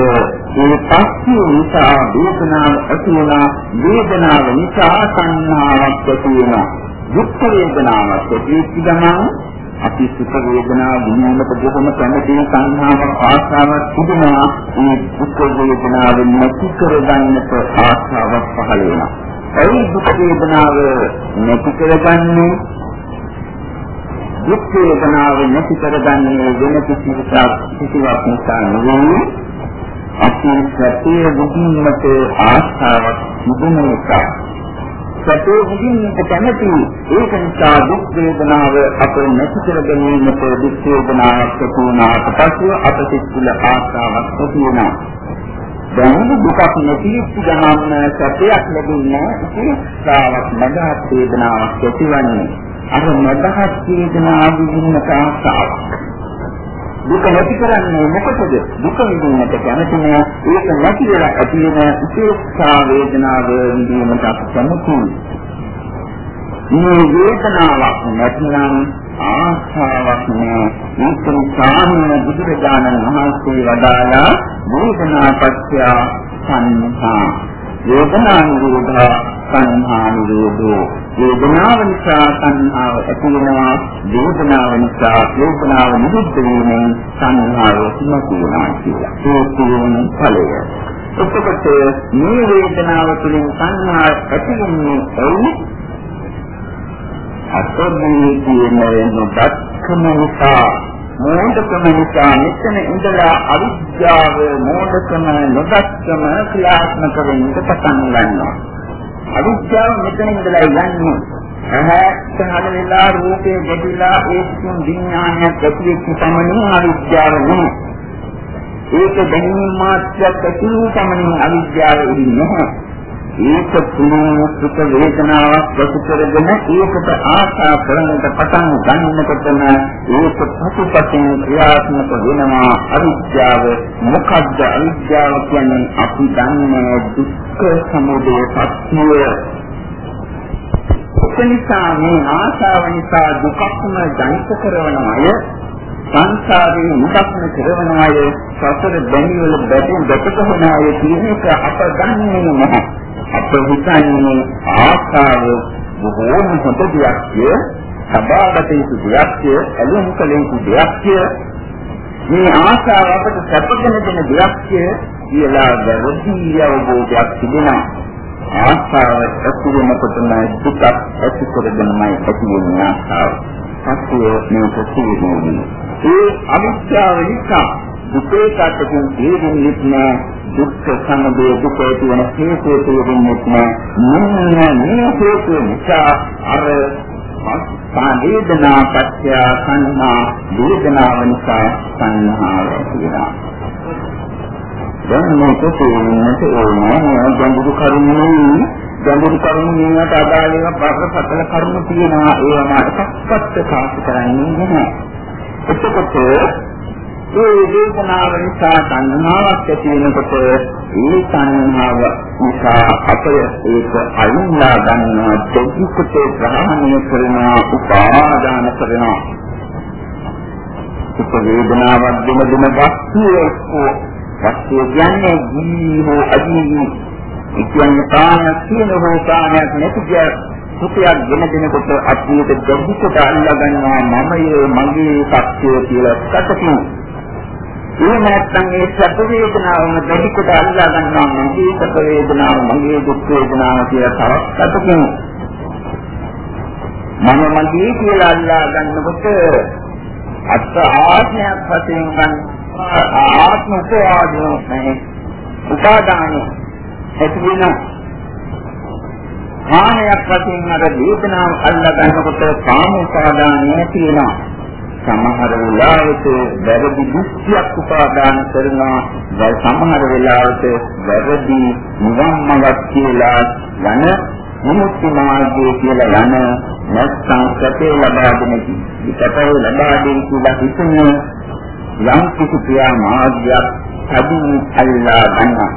මේ පස්සේ නිසා වේදනාව ඇති වෙනා වේදනාව නිසා සංඥාවක් ඇති වෙනවා දුක් වේදනාවක් ඇති ගමන් අපි සුඛ වේදනා විඳිනකොට බොහොම කැමති සංහාවක් ආශාවක් තිබෙනවා. මේ දුක් වේදනාව නැති කරගන්නට ආශාවක් පහළ වෙනවා. ඒ දුක් වේදනාව නැති කරගන්නේ? දුක් වේදනාව නැති කරගන්නේ වෙන කිසිවක් කිසිවක් නිසා නෙවෙයි. අපි සත්‍ය විඳින්නට ආශාවක් තිබෙන නිසා. සැපේ විඳින්නට කැමති. ඒක නිසා දුක් වේදනාව අප නැති කර ගැනීමට දුක් වේදනාවක් ඇති වුණාට පසු අප සිත් තුළ ආශාවක් ඇති වෙනවා. දැන් දුකක් නැති ගමන් සැපයක් ලැබෙන්නේ ඉතිස්සාවක් නැදහත් වේදනාවක් ඇතිවන්නේ. අර නැදහත් වේදනාව විඳින්නට ආශාවක් දුක නැති කරන්නේ මොකටද? දුක විඳින්නට කැමති නෑ. ඒක නැති වෙලා ඇති වෙන උපේක්ෂා වේදනාව විඳීමට කැමති. මේ වේදනාවක් නැත්නම් ආශාවක් නෑ. මේක සාමාන්‍ය බුදුරජාණන් වහන්සේ වදාලා වේදනාපත්‍ය සංහා වේදනා නිරෝධා සංහා නිරෝධෝ වේදනාව නිසා සංහාව ඇති වෙනවා වේදනාව නිසා වේදනාව නිරුද්ධ වීමෙන් සංහාව නැති වෙනවා කියලා. ඒ කියන ඵලය. එතකොට මේ වේදනාව තුළින් සංහාව ඇති වෙන්නේ ඇයි? අත්දැකීම් කියන දක්කම නිසා මෝඩකම නිසා මෙතන ඉඳලා අවිද්‍යාව මෝඩකම නොදක්කම ක්‍රියාත්මක වෙන්න පටන් ගන්නවා. අවිද්‍යාව මෙතන ඉඳලා යන්නේ ඇහැට හදලා රූපේ ගැදිලා ඒකකින් විඥානයක් ඇති වෙච්ච සමනින් අවිද්‍යාව නෙමෙයි. ඒක දැනීම මාත්‍රයක් ඇති වූ සමනින් අවිද්‍යාව ඉන්නේ නැහැ. ඒක පුණ්‍ය සුඛ වේදනාවක් වශයෙන් කරගෙන ඒකට ආශා කරන්නට පටන් ගන්නකොටම ඒක පසුපසින් ක්‍රියාත්මක වෙනවා. අවිද්‍යාව මොකද්ද? අවිද්‍යාව කියන්නේ අපි දන්නේ දුක්ඛ සමුදය සත්‍යය. එනිසා මේ ආශාව නිසා දුකක්ම ජනිත කරන අය සංසාරේ මුදක්ම කරන අය සසර බැඳිවල බැඳින් දෙපතන අය කියන එක අප දන්නේ නැහැ. අප හිතන්නේ ආස්තාව බොහෝම හොඳ දෙයක්ය සබාගත යුතු දෙයක්ය ඇලුම් කළ යුතු දෙයක්ය මේ ආශාව අපට සැපගෙන දෙන දෙයක්ය කියලා වැරදි අවබෝධයක් තිබෙනවා. ආශාව ඇති වෙනකොටම දුක ඇති කරගෙනමයි ඇති වෙන ආශාව සත්‍යය මේ ප්‍රතිවිරුද්ධයි ඒ අවිද්‍යාව නිසා දුකේ කාටකින් තේරෙන්නේ නැහැ දුක්ඛ සමුදය දුක කියන හේතු තේරුම්ෙත් නෑ. මේ හේතු නිසා අර වේදනා පත්‍ය සංහා වේදනාව නිසා සංහාව කියලා දැන් මේක තේරෙන්නට ඕනේ ගැඹුරු කරුණු ගැඹුරු කරුණු මේකට අදාළ ඒවා බරපතල කරුණු තියෙනවා. ඒවා එකක්වත් ප්‍රකාශ කරන්නේ නැහැ. එතකොට ඒ වේදනාව නිසා සංහාවක් ඇති වෙනකොට ඒ සංහාව නිසා අපය ඒක අයින්ලා ගන්නවා දෙවිකට ග්‍රහණය කරනවා උපාදාන කරනවා. සුඛ වේදනාවක් දෙන දෙන වස්තුවක් වස්තුව කියන්නේ ජී හෝ අජී කියන්නේ කාණයක් කියන හෝ කාණයක් නැති සුඛයක් ගෙන දෙනකොට අපිට දෙවිකට අල්ලා ගන්නවා මමයේ මගේ සත්‍යය කියලා කටකින් එහෙම නැත්නම් ඒ සැප වේදනාවම දෙවි කොට අල්ලා ගන්නවා මගේ සැප වේදනාව මගේ දුක් වේදනාව කියලා තවත් අතකින්. මම මගේ කියලා අල්ලා ගන්නකොට අත් ආත්මයක් වශයෙන් ගන්න. ආත්ම උපාදානය නැහැ. උපාදානය ඇති වෙන ආනයක් වශයෙන් අර වේදනාව අල්ලා ගන්නකොට කාම උපාදානය තියෙනවා සමහර වෙලාවට වැරදි දෘෂ්ටියක් උපාදාන කරනවා. දැන් සමහර වෙලාවට වැරදි නිවන් මාර්ගක් කියලා යන මුමුක්ති මාර්ගය කියලා යන නැත්නම් සැපේ ලබා දෙන සැපේ ලබා දෙන කියලා හිතන යම් කිසි ක්‍රියා මාර්ගයක් හදින් අල්ලා ගන්නවා.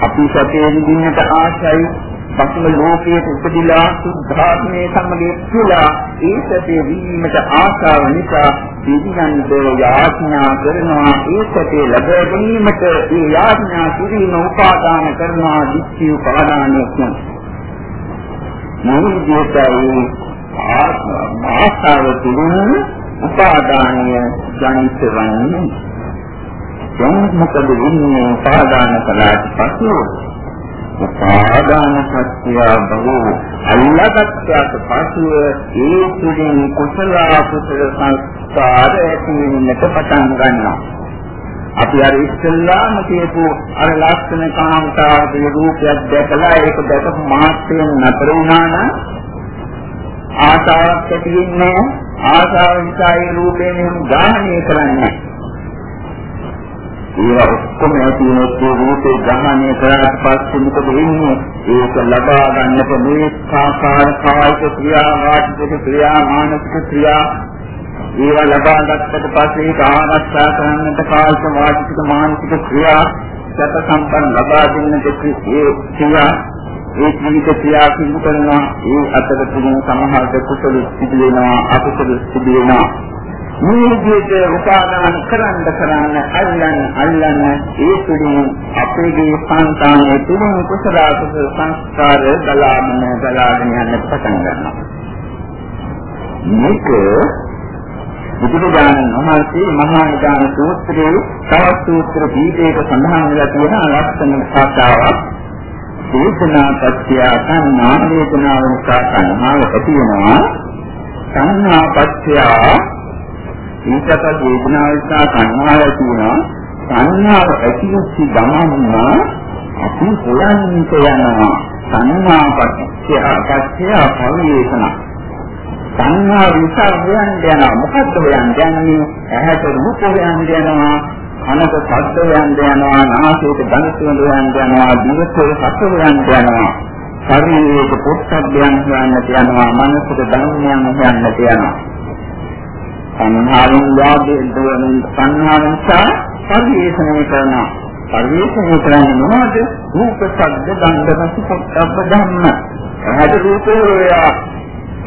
අපි සැපේ විඳින්නට ආශයි පසුම ලෝකයේ උපදිලා සුද්ධාත්මයේ සම්මගේ කියලා ඒ සැපේ වීමට ආශාව නිසා පිළිගන්නද යාඥා කරනවා. ඒ සැපේ ලැබ ගැනීමට ඒ යාඥා කිරීම උපාදාන කරනවා දික්ඛි උපාදානය කියන්නේ මොහොතේ ආශාව තුළින් උපාදානය ජනිත වන්නේ දැන් මොකද වෙන්නේ? උපාදාන කළාට පසු උපාදාන සත්‍ය බහුව අල්ලාගත්යාට පසුව ඒ තුළින් කුසල අකුසල සංස්කාර ඇති වෙන්නට පටන් ගන්නවා. අපි අර ඉස්සල්ලාම කියපු අර ලක්ෂණ කාමතාවගේ රූපයක් දැකලා ඒක දැකපු මාත්‍රයෙන් නතර වුණා නම් ආසාවක් ඇති වෙන්නේ ආසාව නිසා ඒ රූපේ මෙහෙම ග්‍රහණය කරන්නේ ඒවා ඔක්කොම ඇතිවෙච්ච රූපේ ග්‍රහණය කරාට පස්සේ මොකද වෙන්නේ? ඒක ලබා ගන්නට මේ සාකාර කායික ක්‍රියා, වාචික ක්‍රියා, මානසික ක්‍රියා ඒවා ලබා ගන්නට පස්සේ ඒක ආරක්ෂා කරන්නට කායික වාචික මානසික ක්‍රියා සැප සම්පන්න ලබා දෙන්නට ක්‍රියා ඒ ජීවිත ක්‍රියා කිසිදු කරනවා ඒ අතර තුලින් සමහරට කුසල සිදු වෙනවා අකුසල සිදු වෙනවා මේ විදිහට උපාදාන කරන්න කරන්න අල්ලන්න අල්ලන්න ඒ තුලින් අපේගේ සංතානයේ තුලින් කුසල කුසල සංස්කාර ගලාගෙන ගලාගෙන යන්න පටන් ගන්නවා. මේක බුදුරජාණන් වහන්සේ මහා නිදාන සූත්‍රයේ තවත් සූත්‍ර දීපයක සඳහන් වෙලා තියෙන ලක්ෂණ කතාවක් දේශනා පත්‍ය සංනා වේදනාවන් සාකන්නාව ඇති වෙනවා සංනා පත්‍ය ඊටත් වේදනාව නිසා සංහාව තියෙනවා. සංහාව ඇතිවෙච්ච ගමන්ම අපි හොයන්නට යනවා. සංහා පත්‍ය පත්‍ය පරිේෂණ. සංහා විසා හොයන්න යනවා. මොකද්ද හොයන්න යන්නේ? ඇහැට රූප හොයන්න යනවා. කනට ශබ්ද හොයන්න යනවා. නාසයට ගඳ සුවඳ හොයන්න යනවා. දිවට රස හොයන්න යනවා. ශරීරයේ පොට්ටබ්බයන් හොයන්නට යනවා. මනසට ධර්මයන් හොයන්නට යනවා. සංහාවෙන් වාදයෙන් දුවන සංහාවෙන් සා පරිේෂණය කරනවා. පරිේෂණය කරන්නේ මොනවද? රූප, ශබ්ද, ගන්ධ, රස, පොට්ටබ්බ ධම්ම. රාජ රූපේ ඔයා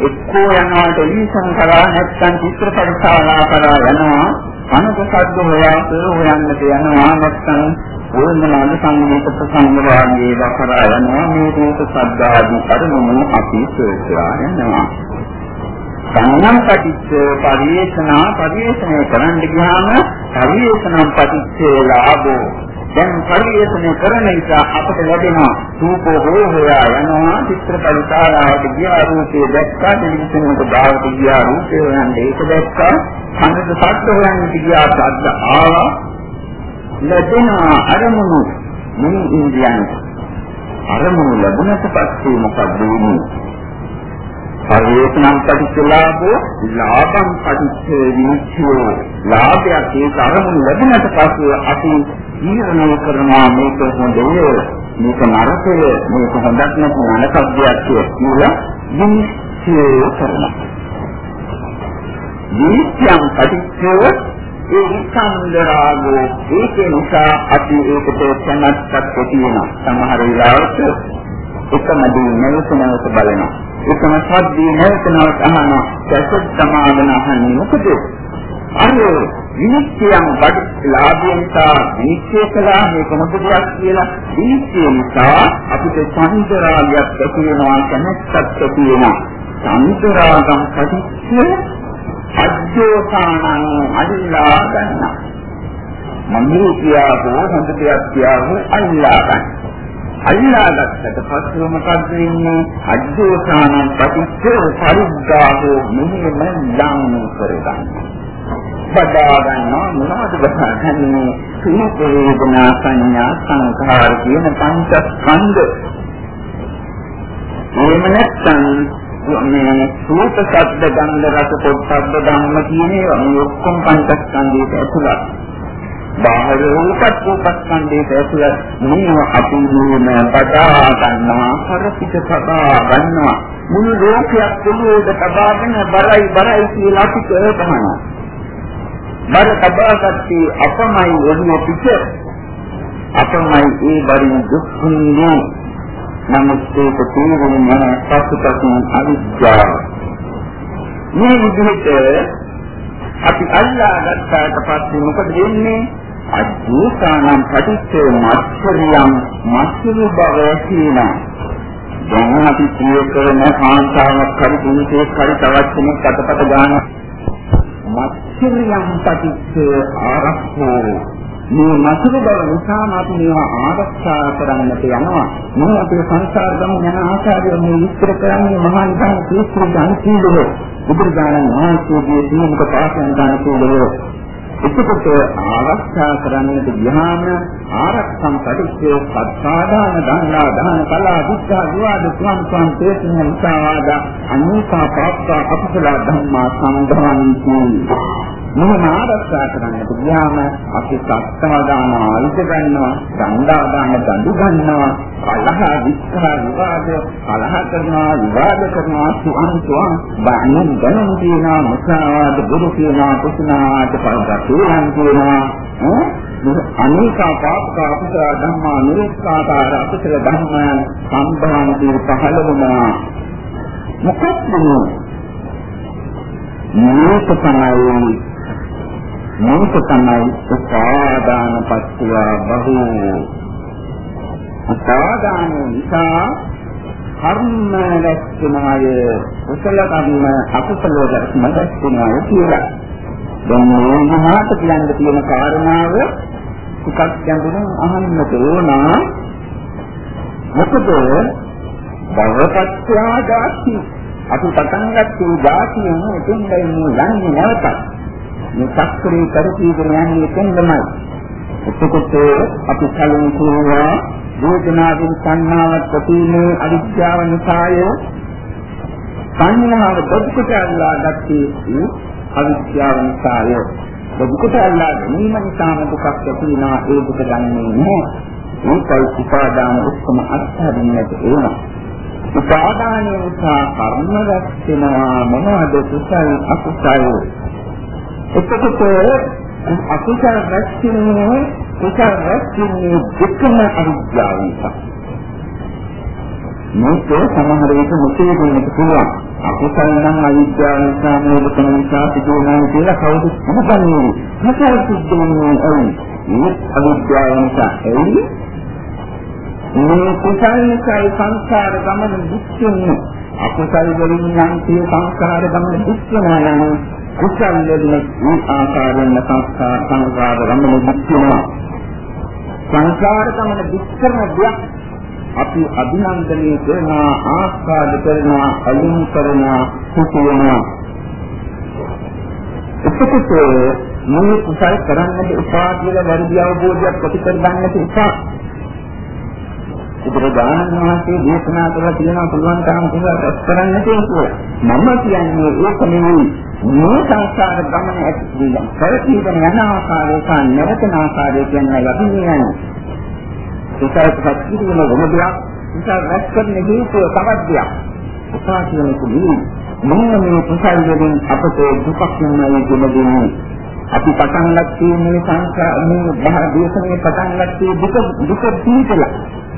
එක්කෝ යනවා ටෙලිවිෂන් කරා නැත්නම් චිත්‍රපට ශාලා කරා යනවා. අනක ශබ්ද හොයා හොයන්නට යනවා නැත්නම් ඕනෑම සංගීත ප්‍රසංග වාගේ දක්වලා යනවා මේ රූප ශබ්ද ආදී කරුණු අපි සෝචා යනවා. සංයම් පටිච්ච පරිේශනා පරිේශනය කරන්න ගියාම පරිේශනම් පටිච්චේ ලාභෝ. දැන් පරිේශනය කරන නිසා අපට ලැබෙනවා රූපෝ හෝ හොයා යනවා චිත්‍රපට ශාලාවට ගියා රූපේ දැක්කා ටෙලිවිෂන් එක දාවට ගියා රූපේ හොයන්නේ ඒක දැක්කා කනට ශබ්ද හොයන්න ගියා ශබ්ද ආවා. ලැබෙනවා අරමුණු මේ ඉන්ද්‍රියන්. අරමුණු ලැබුණට පස්සේ මොකද වෙන්නේ? පරිේශනම් පටිච්චලාභෝ ලාභම් පටිච්ච විමුක්තිය. ලාභයක් ඒ අරමුණු ලැබුණට පස්සේ අපි ජීවනය කරනවා මේක හොඳය මේක නරකය මේක හොඳක් නැති නරකක්යක් කියලා විමුක්තිය කරනවා. විමුක්තියන් පටිච්චව ඒ විසම්දරාගෝ ඒක නිසා අපි ඒකට කැමැත්තක් තියෙනවා සමහර වෙලාවට එකම දේ නැවත නැවත බලනවා. එකම සද්දී නැවත නැවත අහනවා. දැසත් සමාදන අහන්නේ මොකද? අර විනිශ්චයම බඩලාභයෙන් සා විනිශ්චය කළා. මේක මොකද කියලා? විනිශ්චය නිසා අපිට චන්දරාගයක් ඇති වෙනවා කැමැත්තක් ඇති වෙනවා. චන්දරාගම් පටිච්ච අජ්ජෝසානං අල්ලා ගන්නවා. මන්නේ කියාවෝ හොඳ දෙයක් කියාවෝ අල්ලා ගන්නවා. අල්ලාගත්තට පස්සේ මොකද වෙන්නේ අද්දෝසානං පටිච්ච පරිග්ගාහෝ මෙහෙම දාන කරගන්න. බදා ගන්නවා මොනවද බදාගන්නේ සීත වේදනා සංඥා සංඛාර කියන පංචස්කන්ධ. එහෙම නැත්නම් මේ සූත ශබ්ද ගන්ධ රස පොට්ටබ්බ ධම්ම කියන ඒවා මේ ඔක්කොම පංචස්කන්ධයට ඇතුළත්. බාහිර රූපත් රූපස්කන්ධයේ ඇතුළත් මොනව අපි මේ බදා ගන්නවා කරපිට සබා ගන්නවා. මුළු ලෝකයක් පුළුවේද තබාගෙන බරයි බරයි කියලා අපි කියනවා බර තබාගත්තේ අපමයි ඔළුව පිට. අපමයි ඒ බරින් දුක් විඳින්නේ. නමුත් ඒක තේරුම් ගන්න පසුපසින් අවිද්‍යාව. මේ විදිහට අපි අල්ලා ගත්තාට පස්සේ මොකද වෙන්නේ? අද්භූතානම් පටිච්චේ මත්සරියම් මත්සරු බව කියනවා. දැන් අපි ප්‍රිය කරන කාන්තාවක් හරි පුරුෂයෙක් හරි තවත් කෙනෙක් අතපත ගන්න. මත්සරියම් පටිච්චේ ආරක්ෂෝ මේ මතුරු බව නිසාම අපි මේවා ආරක්ෂා කරන්නට යනවා. මේ අපේ සංසාර ගමන යන ආකාරය මේ විස්තර කරන්නේ මහා නිකන් ක්‍රිස්තු ජානකීලෝ. බුදුරජාණන් වහන්සේගේ සීමක පාසන් ජානකීලෝ එතකොට ආරක්ෂා කරන්නට ගියාම ආරක්ෂම් පටිච්චේ සත්සාදාන දන්නා දාන කලා විස්සා විවාද ස්වම් ස්වම් තේසින විසාවාද අනේකා පාප්පා අපසල ධම්මා සම්භවಂತಿ මොන ආරක්ෂා කරන්නට ගියාම අපි සත්සාදාන ආයුධ ගන්නවා දණ්ඩා දාන දඬු ගන්නවා කලහ විස්සා විවාද කලහ කරනවා විවාද කරනවා ස්වම් ස්වම් බාහිර ගණන් කියනවා මුසාවාද බුදු කියනවා කුසනාවාද පරදක් සීලං කියනවා අනේක පාපක අකුසල ධම්මා නිරේක්ෂාකාර අකුසල ධම්මයන් සම්භාන්ති පහළ වුණා. මොකක්ද මේක තමයි මේක තමයි උපාදාන පත්‍ය බහු උපාදාන නිසා කර්ම රැස්නාය කුසල කර්ම අකුසල රැස්ම රැස්නාය කියලා දැන් මේ මහාට කියන්න තියෙන කාරණාව ටිකක් ගැඹුරින් අහන්නට ඕන. මොකද භවපත්‍යාගාති අපි පටන් ගත්තේ ධාතියෙන් එතෙන්දයි මේ යන්නේ නැවතත්. මේ සක්‍රිය පරිපීඩන යන්නේ එතනමයි. එතකොට අපි කලින් කියනවා වේදනාවෙන් සංනාවක් ප්‍රතිනේ අවිද්‍යාව නිසාය. සංඥාව දුක්කට අල්ලා ගත්තේ අවිද්‍යාව නිසාය. දුක්කට අල්ලා ගැනීම නිසාම දුකක් ඇති වෙනවා. ඒ දුක ගන්නේ නැහැ. මේකයි උපාදාන ඔක්කොම අත්හරින්නට ඕන උපාදානයේ නිසා කර්ම රැස් වෙනවා. මොනවද කුසල අකුසල? එතකොට අකුසල රැස් වෙන්නේ කුසල රැස් වෙන්නේ දුක්ඛම අවිද්‍යාව නිසා මේක සමහර විට මුතේ දෙන්නට පුළුවන්. අකුසල නම් අවිද්‍යාව නිසා මොකද නිසා සිදුවනවා කියලා කවුද හිතන්නේ? නැතර සිද්ධුන්නේ ඇයි? මේ අවිද්‍යාව නිසා ඇයි? මේ කුසල නිසා සංසාර ගමන දුක්ඛන්නේ. අකුසල වලින් නම් සිය සංසාර ගමන දුක්ඛනවා නම් කුසල වලින් මේ ආකාරයෙන් සංස්කාර සංසාර ගමන දුක්ඛනවා. සංසාර ගමන දුක්ඛන දෙයක් අපි අභිනන්දනය කරනවා ආස්වාද කරනවා අලින් කරනවා කුසලනවා එතකොට මේ කුසල කරන්නට එපා කියලා වැරදි අවබෝධයක් ප්‍රති කර ගන්නට එපා බුදුරජාණන් වහන්සේ දේශනා කරලා තියෙනවා පුළුවන් තරම් කුසල රැස් කරන්නට කියලා. මම කියන්නේ ඒක නෙවෙයි. මේ සංසාර ගමන ඇතුළේ පරිපීඩන යන ආකාරය සහ නැවතන ආකාරය කියන්නේ ලබන්නේ කුසල සත්‍විදීම වෙන දෙයක්. කුසල රැස් කරන හේතුව තවත් දෙයක්. උපා කියන එක නෙවෙයි මොන මේ කුසල වලින් අපට දුකක් නෙමෙයි. දෙන්නේ අපි පටන් ගත්තේ මේ සංස්කාර මේ බහ දේශනේ පටන් ගත්තේ දුක දුක දීතලා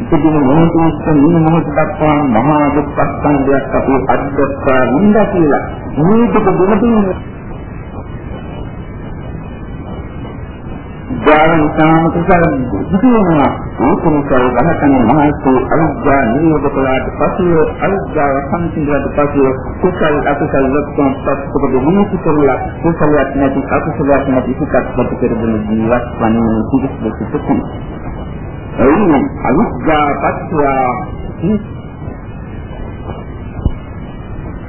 ඉතින් මොහොතක් මේ මොහොත දක්වා මහා දුක්ඛ සංදයක් අපි අද්දත්තා නින්දා කියලා. මේ දුක දුක ඥාන සාම කුසල හිතේනවා ඒක නිසා ගහකන මහත්කෝ අවිද්‍යා නිරෝධ කළාට පසුව අවිද්‍යාව සංසිඳලාට පසුව කුසල අකුසල ලක්ෂණ පස්සකට නිමිති කරලා කුසලයක් නැති අකුසලයක් නැති සිතක් කොට කරගෙන ජීවත් වන්නේ කිසිදු සිතකින් එයින් අවිද්‍යා පත්‍ය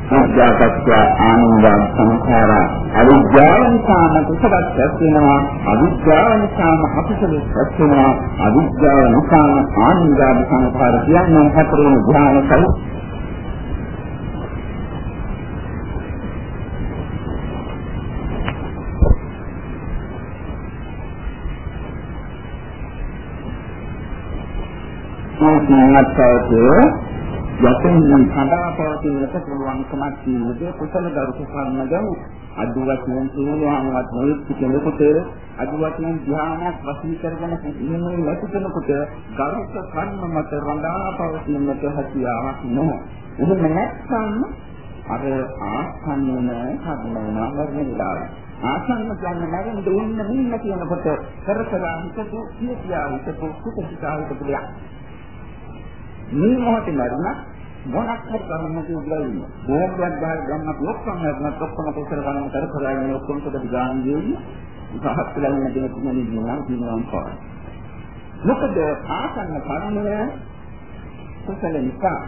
අවිද්‍යාවත්‍ය ආනන්ද සංඛාරා. අවිද්‍යාව නිසාම කුසලයක් වෙනවා. අවිද්‍යාව නිසාම අකුසලයක් වෙනවා. අවිද්‍යාව නිසාම ආනන්ද සංඛාර කියන්නේ හතරවෙනි ධ්‍යානකයි. මේ සංඥාත්වයේ යතෙන් සඳහා පවතිනට පුළුවන්කමක් තියෙනද කුසල දරුක කර්මද අදු වශයෙන් සූර්යයන්වත් නොයෙක් කෙනෙකුට අදු වශයෙන් ධ්‍යානයක් වශී කරගෙන ඉන්නේ නැති කෙනෙකුට ගරුක කර්ම මත රඳා පවතිනට හැකියාවක් නැහැ. එහෙම නැත්නම් අර ආසන්න කර්ම නවර්ණිලා ආසන්න කියන්නේ නැරෙන්න දෙන්න මෙන්න කියනකොට කර කර හිතපු කියා හිතපු කුත හිතා හිතපු දෙයක්. මේ මොහොතේ මරුණා මොනක් හරි ගමනක උදලා ඉන්න. බෝම්බයක් ගහලා ගන්න අපි ඔක්කොම හරිනත් ඔක්කොම කොච්චර ගන්න කර කර ඉන්නේ ඔක්කොම කොට ගාන දෙන්නේ. උසහත් වෙලා ඉන්න දෙයක් නෙමෙයි නේද කියනවා පාන. මොකද ආසන්න කර්මය කුසල නිසා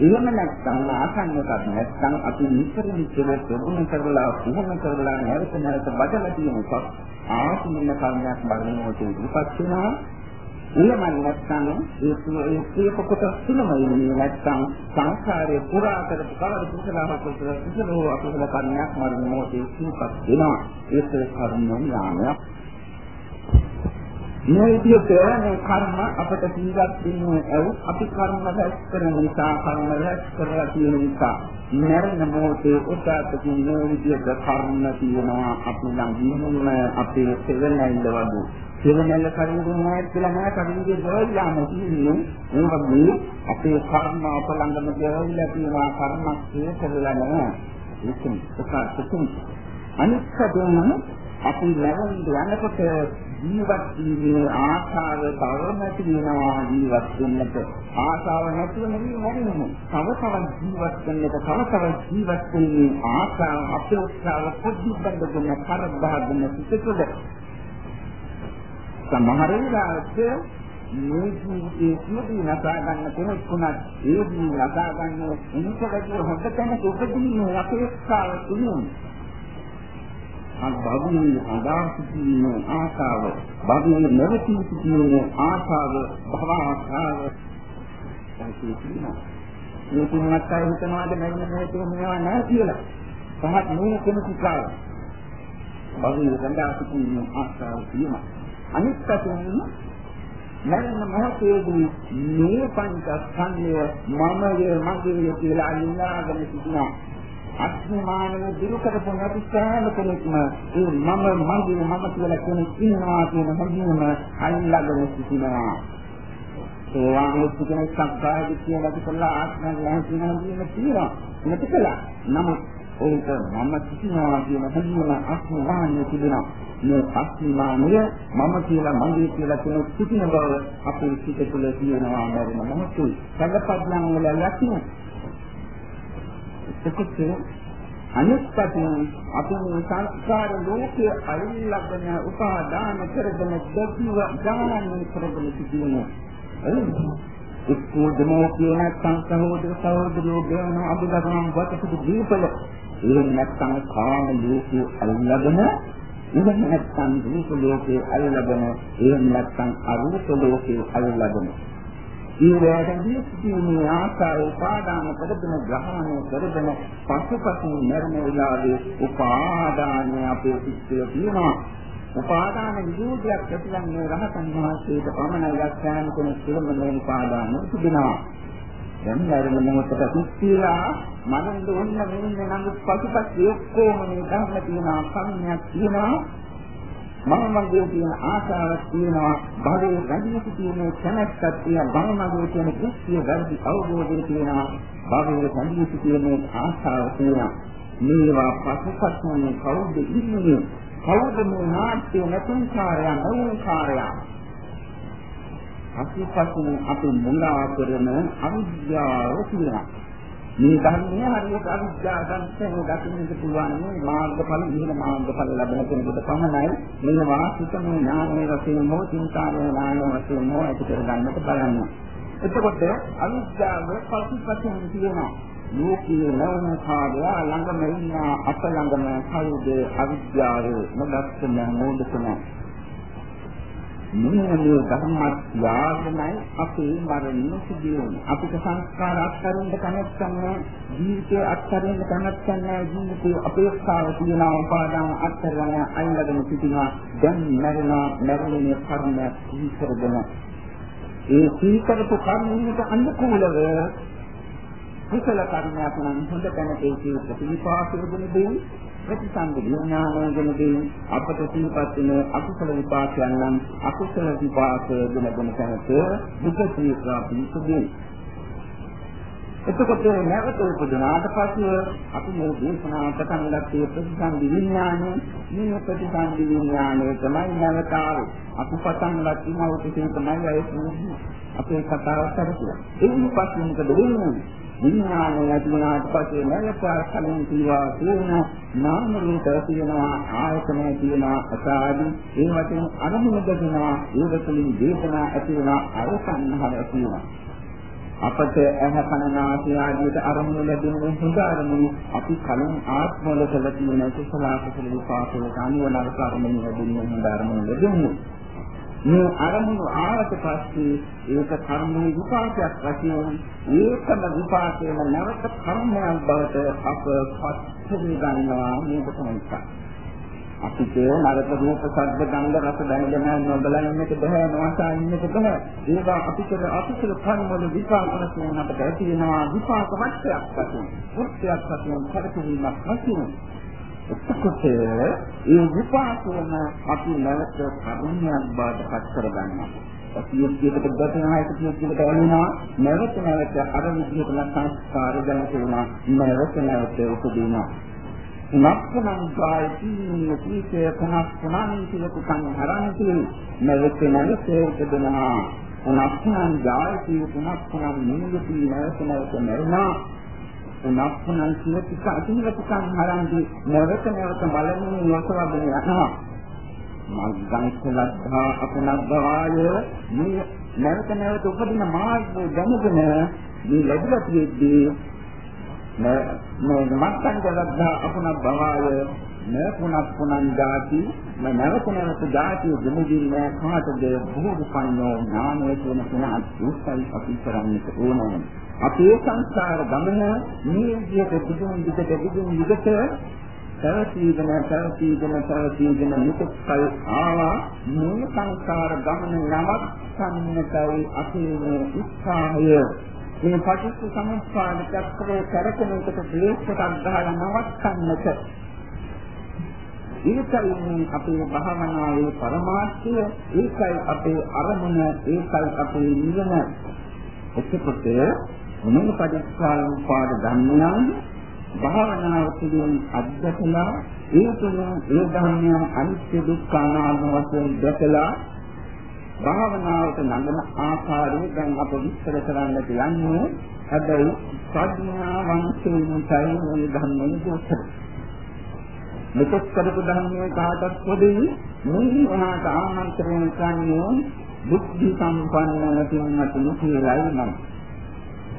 එහෙම නැත්නම් ආසන්නකත් නැත්නම් අපි නිතර නිතර ප්‍රගුණ කරලා පුහුණු කරලා නැවත නැවත බදලා තියෙනකොට ආසන්න කර්මයක් බලනකොට ඉපත් වෙනවා එහෙම නැත්නම් ඒ ඒ කියප කොට සිනමයි නැත්නම් සංසාරේ පුරා කරපු කවර කුසලහක් කුසල කුසලෝ අකුසල කර්මයක් මරණ මොහොතේ සිහිපත් වෙනවා. ඒක කර්ම ඥානයක් මේ විදිහට මේ කර්ම අපට ජීවත් වෙන්නේ ඇව් අපි කර්ම රැස් කරන නිසා කර්ම රැස් කරලා තියෙන නිසා මරණ මොහොතේ උදාතකින් මේ විදිහට කර්ම තියෙනවා. අපි ළඟින්ම අපේ සෙවණයිල වගේ. සෙවණයිල කරින්දුන් නැහැ කියලා නෑ. කරින්දුන් දෙවිලාම කියන්නේ ඒ වගේ අපේ කර්ම අප ළඟම දෙවිලා තියෙනවා. කර්මක් හේතලා නෑ. ඒකෙන් උදාතකින් අනිත් කදෙන්න අපි ලැබෙන්න යනකොට ජීවත් වීමේ ආශාව තවම තියෙනවා ජීවත් වෙන්නට. ආශාව නැතුව නෙමෙයි මැරෙන්නේ. තව තවත් ජීවත් වෙන්නට තව තවත් ජීවත් වෙන්නේ ආශාව අපේක්ෂාව පොඩ්ඩක් බඳගෙන කරබහගෙන සිටුද සමහර වෙලාවට මේ ජීවිතයේ සියදී නසා ගන්න කෙනෙක් වුණත් ඒ දී නසා ගන්න උන්ට වැඩි හොඳ තැනක උපදින්නේ අපේක්ෂාව තුලින් භවී හදා සිටීමේ ආශාව භවී නැවතී සිටීමේ ආශාව භව ආශාව මේ තුනක් අය හිතනවාද මැරෙන මොහොතේ මේවා නැහැ කියලා. පහත් නූන කෙනෙකු කාව. භවී හදා සිටීමේ ආශාව තියෙනවා. අනිත් පැත්තෙන් මරණ මොහොතේදී මේ පංචස්කන්ධය මමයේ මගේ කියලා අල්ලාගෙන සිටිනවා. අස්මානව දුරු කරපු නැති සෑම කෙනෙක්ම ඒ මම මගේ මම කියලා කෙනෙක් ඉන්නවා කියන හැඟීම අල්ලාගෙන සිටිනවා. ඒ වගේ සිටින සක්කාය දිට්ඨිය නැති කළා ආත්මය ලැහැතිනවා කියන තියෙනවා. නැති කළා. නමුත් ඒක මම සිටිනවා කියන හැඟීම අස්මානයේ තිබෙනවා. මේ අස්මානය මම කියලා මගේ කියලා කෙනෙක් සිටින බව අපේ සිත තුළ තියෙනවා මරණ මොහොතේ. සංගප්පඥාන වල යකිනේ එතකොට අනිත් පැත්තෙන් අපි මේ සංස්කාර ලෝකයේ අයිල්ලගෙන උපාදාන කරගෙන දෙවිව ඥානය කරගෙන සිටින එක්කෝදමෝ කියන සංසහෝදර සහෝදරයෝ ගේන අභිගමන වතපු දීපල. එහෙම නැත්නම් කාම ලෝකයේ අල්ලගෙන එහෙම නැත්නම් රූප ලෝකයේ අල්ලගෙන එහෙම නැත්නම් අරූප ලෝකයේ අල්ලගෙන ඊළඟට දීප්තිමේ ආකාර උපාදාන කරගෙන ග්‍රහණය කරගෙන පසුපසින් මරණ වෙලාවේ උපාදානය අපේ සිත්යේ තියෙනවා. උපාදාන විදූතියක් ඇතිවන්නේ රහතන් වහන්සේට පමණයි ලක්ෂණ කෙනෙක් තුළම මේ උපාදාන තිබෙනවා. දැන් මරණ මොහොතට සිත්තිලා මනන් දුන්න මෙන්න නම් පසුපස් ඔක්කොම මේ ධර්ම තියෙනවා සම්‍යක් තියෙනවා. මම මගේ තියෙන ආශාවක් තියෙනවා භවයේ වැඩි සිටීමේ කැමැත්තක් තියෙනවා මම මගේ තියෙන කුස්සිය වැඩි අවබෝධය තියෙනවා භවයේ වැඩි සිටීමේ ආශාව තියෙනවා මේවා පසුපස්මනේ කවුද ඉන්නේ කවුද මේ නාට්‍ය නැතුන් කාර්යය නවුන් කාර්යය පසුපස්මනේ අපි මුලා කරන අවිද්‍යාව තියෙනවා මේ ධර්මයේ හරියට අවිද්‍යාව සංසය දකින්නට පුළුවන් මේ මාර්ගඵල ඉහළ මාර්ගඵල ලැබෙන කෙනෙකුට පමණයි මේ වාසිකම ඥානයේ වශයෙන් හෝ චින්තාවේ ඥානයේ වශයෙන් හෝ ඇති කර ගන්නට බලන්න. එතකොට අවිද්‍යාව පසුපසින් තියෙනවා. ලෝකයේ නවන කාර්ය ළඟම ඉන්න අප ළඟම කවුද අවිද්‍යාව නොදක්ෂම මෝඩකම මෙන්න මේ ධර්මත්‍යාගමයි අපේ මරණය සිදුවෙන්නේ. අපිට සංස්කාර අත්හරින්න කැමැත්තක් නැහැ. ජීවිතය අත්හරින්න කැමැත්තක් නැහැ. ජීවිතයේ අපේක්ෂාව තියෙනවා උපාදාන අත්හරගෙන අයින්ගෙන සිටිනවා. දැන් මරණ මරණයේ කර්ම සීකරගෙන ඒ සීකරපු කර්මයකට අනුකූලව කුසල කර්මයක් නම් හොඳ තැනක ඒ ප්‍රතිපාසය දෙන දෙන්නේ ප්‍රතිසංග විඥානයගෙනදී අපට සිහිපත් වෙන අකුසල විපාකයන් නම් අකුසල විපාක දෙන ගුණ තැනට දුකී ප්‍රාපිතදී එතකොට නැවත උපදනාට පසු අපි මේ දේශනාව පටන් ගත්තේ ප්‍රතිසංග විඥානය. මේ ප්‍රතිසංග විඥානය තමයි නැවත ආවේ. අපි පටන් ගත්තේ මෞතිකේ තමයි අයිති අපේ කතාව කරලා ඒ පස්සේ මොකද වෙන්නේ? විඥානය ඇති වුණාට පස්සේ නැවත කලින් කීවා තියෙන නාම රූප තියෙනවා ආයතනය තියෙනවා අසාදි ඒ වශයෙන් අරමුණ දෙනවා ඒ වශයෙන් දේශනා ඇති වෙනවා අරසන්නහර තියෙනවා අපට ඇහ කන නාසය ආදියට අරමුණු ලැබෙන්නේ හොඳ අරමුණු. අපි කලින් ආත්මවල කළ තියෙන කුසල කුසල විපාකවලට අනුව නරක අරමුණු ලැබෙන්නේ හොඳ අරමුණු ලැබෙන්නේ. මේ අරමුණු ආවට පස්සේ ඒක කර්ම විපාකයක් වශයෙන් ඒකම විපාකයෙන් නැවත කර්මයක් බවට අප පස්සේ ගන්නවා මේක තමයි අපිට නරක රූප ශබ්ද ගන්ධ රස දැනගෙන නොබලා ඉන්නට බෑ නොඅසා ඉන්නට බෑ. ඒවා අපිට අපිට කර්ම වල විපාක වශයෙන් අපට ඇති වෙනවා. විපාක වස්තුවක් වශයෙන් වස්තුවක් වශයෙන් කරකවීමක් වශයෙන්. එතකොට ඒ විපාකවම අපි නැවත කර්මයක් බවට පත් කරගන්නවා. අපි එක්කෙකට ගතනායක කියනකට ඇලෙනවා නැවත නැවත අර විදිහටම සංස්කාර දැන කරනවා නැවත නැවත උපදිනවා. නක්කනම් කායති නීතිය පුනස් පුනන් කියපු සංහරන්ති නැවත නැවත උපදිනවා. පුනස්කම් ජායති පුනස් පුනන් නිමිති නැවත නැවත මරණා උනක්ුණන් කියන ටික අතිවිකම් හරන්දි නැවත නැවත බලමින් යොසවගෙන යනවා. මග්ගංසලද්ධා අපනබ්බවාය මේ නැවත නැවත උපදින මාර්ගය දැනගෙන මේ ලැබුණා තියෙද්දී මේ මග්ගංසලද්ධා අපනබ්බවාය නැකුණක් පුණන් જાති නැවත නැවත જાතිය දෙමුදින්න කාටද? බුදුපන්නෝ ඥානය කියන කෙනා දුස්සයි අපි කරන්නට ඕනෑ. අපේ සංස්කාර ගමන මේ විදිහට දිගින් දිගට දිගින් දිගට පැවතීගෙන පැවතීගෙන පැවතීගෙන මුකල් ආවා. මේ සංස්කාර ගමන නවත්තන්නටයි අපේ මේ උත්සාහය. මේ පටිච්ච සමුප්පාද චක්‍රයේ කරකන එකට ශ්‍රේෂ්ඨ අධ්‍යාන නවත්තන්නට. ඒකයි මේ අපේ භාවනාවේ පරමාර්ථය. ඒකයි අපේ අරමුණ. ඒකයි අපේ නිවන. එතකොට මොන පටිච්චසමුප්පාද ධර්මයන් භාවනාව තුළින් අධ්‍යක්ෂලා ඒ තුළින් ඒ ධර්මයන් අනිත්‍ය දුක්ඛ අනාත්ම වශයෙන් දැකලා භාවනාවට නඟන ආකාරය දැන් අප විස්තර කරන්න කියන්නේ හැබැයි ප්‍රඥාවන් තේරුම්යි මේ ධර්මයේ දෝෂය. මෙතෙක් කරපු ධර්මයේ කාටත් පොදුයි මේ වහාට ආමන්ත්‍රණය කරන්නේ බුද්ධි සම්පන්න නැතිවම කියලායි නම්.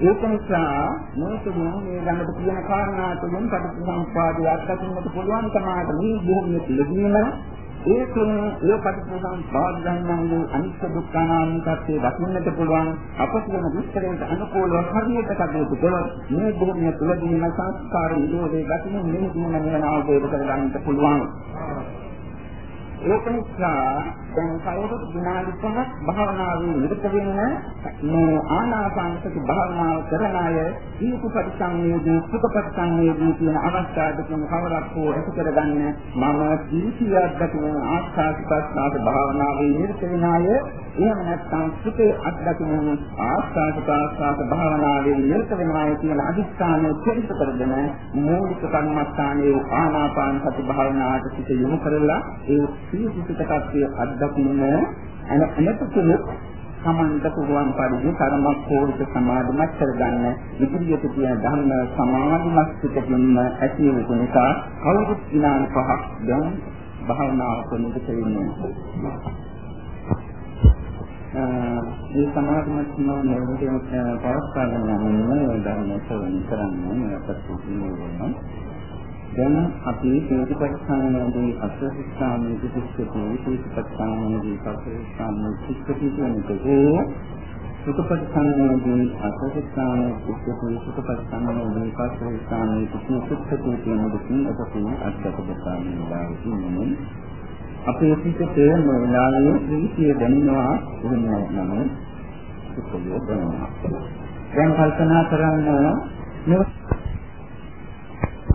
ඒක නිසා මේක මේ ළඟට කියන කාරණා තුලින් පටිච්චසමුප්පාදය අත්දකින්නට පුළුවන් තමාට මේ භූමිය පිළිගීම ඒකෙන් ඒ පටිච්චසමුප්පාද ධර්මයන්ගේ අනිත්‍ය දුක්ඛ අනාත්මත්වයේ දකින්නට පුළුවන්. අප කියන විස්තරයට අනුකූලව හරියට කටයුතු කළොත් මේ භූමිය තුළදීම සංස්කාර නිරෝධයේ ගතිමින් මේ ජීවන නිවන අවබෝධ කරගන්නට පුළුවන්. ඒක නිසා දැන් කවුරුත් විනාඩි 5ක් භාවනාවේ නිරත වෙන්න මේ ආනාපානසති භාවනාව කරන අය දීපු පරිසංවේදී සුඛ පරිසංවේදී කියන අවස්ථා දෙකම කවරක් හෝ ඇති කරගන්න මම දීසියක් දකින ආස්වාද ප්‍රස්නාද භාවනාවේ නිරත වෙන අය එහෙම නැත්නම් සුඛේ අත්දකින ආස්වාද ප්‍රස්නාද භාවනාවේ නිරත වෙන අය කියන අදිස්ථානය චරිත කරගෙන මූලික කර්මස්ථානයේ ආනාපාන සති භාවනාවට සිත යොමු කරලා ඒ සීසිත කප්පිය අත්දකින්න අනතුතුලුත් සමන්ත පුරුවන් පරිදි කර්මක් කෝරිත සමාධිමත් කරගන්න ඉදිරියට තියෙන ධර්ම සමාධිමත් පිටකින්ම ඇති වූ නිසා කවුරුත් විනාඩි 5ක් දැන් භාවනාව කරනකොට වෙන්නේ මේ සමාධිමත් නොවන විදිහට පවත්වාගෙන යන ධර්ම ශ්‍රවණය කරන්න අපට පුළුවන් දැන් අපි හේතුපත්සානයේදී අසහිස්ථානයේ කිසිස්සකේ හේතුපත්සානයේදී පසහිස්ථානයේ කිසිස්සකේ කියනකෝ සුඛපත්සානයේදී අසහිස්ථානයේ කිසිස්සකේ සුඛපත්සානයේදී පසහිස්ථානයේ කිසිස්සකේ කියන දෙකින් අපේ අත්දැක දෙපාන්නේ දාන්නේ අපේ සිතේ මොනවායේ ප්‍රීතිය දැනෙනවා එහෙම නැත්නම් සුඛය දැනෙනවා. දැන් කල්පනා කරන්න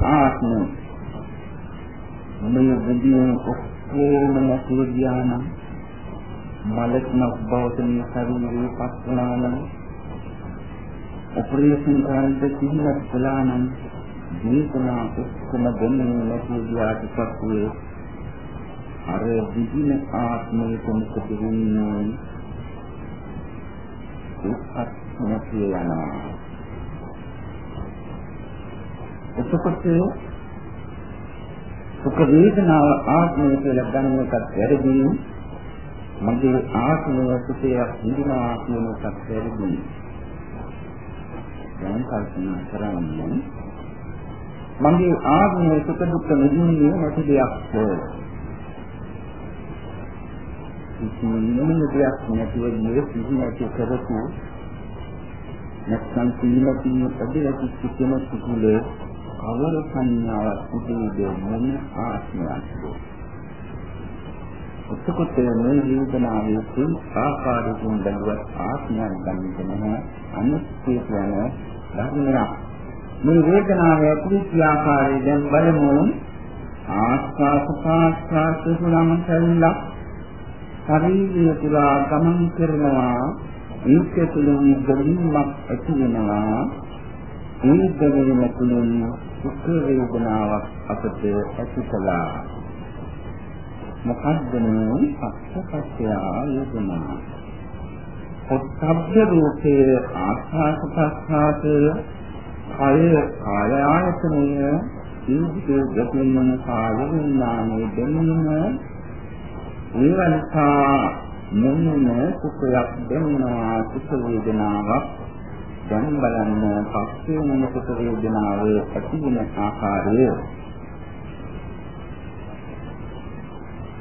ආත්ම. මේ විදියෙන් ඔක්කොම නැතිව ගියා නම් මලක්නක් බවට මේ ශරීරේ පස් වුණා නම් ඔපරේෂන් කරන්න කිහිපයක් කළා නම් ජීවිතනා ඔක්කොම දෙන්නේ නැතිව ගියාට පස්සේ අර විදින ආත්මයේ කොමකද වෙන්නේ ඒකත් නැති යනවා එතකොට සුඛ වේදනාව ආත්මය කියලා ගන්න එකත් වැරදි. මගේ ආත්මය සුඛය විඳිනවා කියන එකත් වැරදි. දැන් කල්පනා කරන්නේ මගේ ආත්මය සුඛ දුක්ඛ නිදින්නේ නැති දෙයක්. කිසිම දෙයක් නැතිව ඉන්නේ කිසි නැති කරපු නැත්නම් සීලකින් අධිරති කිසිම සුඛුලේ කවර සංඥාවක් සිටීද මොන ආත්මයක්ද එතකොට මේ වේදනාවේ තුන් ආකාරයෙන් බැලුවත් ආත්මයක් ගන්නට නැහැ අනිත්‍ය කියන ධර්මයක්. මේ වේදනාව ඇතිවෙච්ච ආකාරය දැන් බලමු. ආස්වාස පාස්වාස සුලම සැල්ලා ශරීරය තුලා ගමන් කරනවා. ඒක තුළින් ගැනීමක් ඇති වෙනවා. ඒ ගැනීම තුළින් සුඛ වේදනාවක් අපට ඇති කළා. මොකද්ද මේ පස්සපස්සය වේදනා? පොත්බ්බ රූපේ ආස්වාද ප්‍රස්වාසය කය කාය ආයතනය ඉන්ද්‍රිය ගතිමන කාය විඥානයේ දෙන්නම ඒවන්සා මොනම සුඛයක් දෙන්නා සුඛ වේදනාවක් දැන් බලන්න පස්සේ මොනකට වේදනාව ඇති වෙන ආකාරය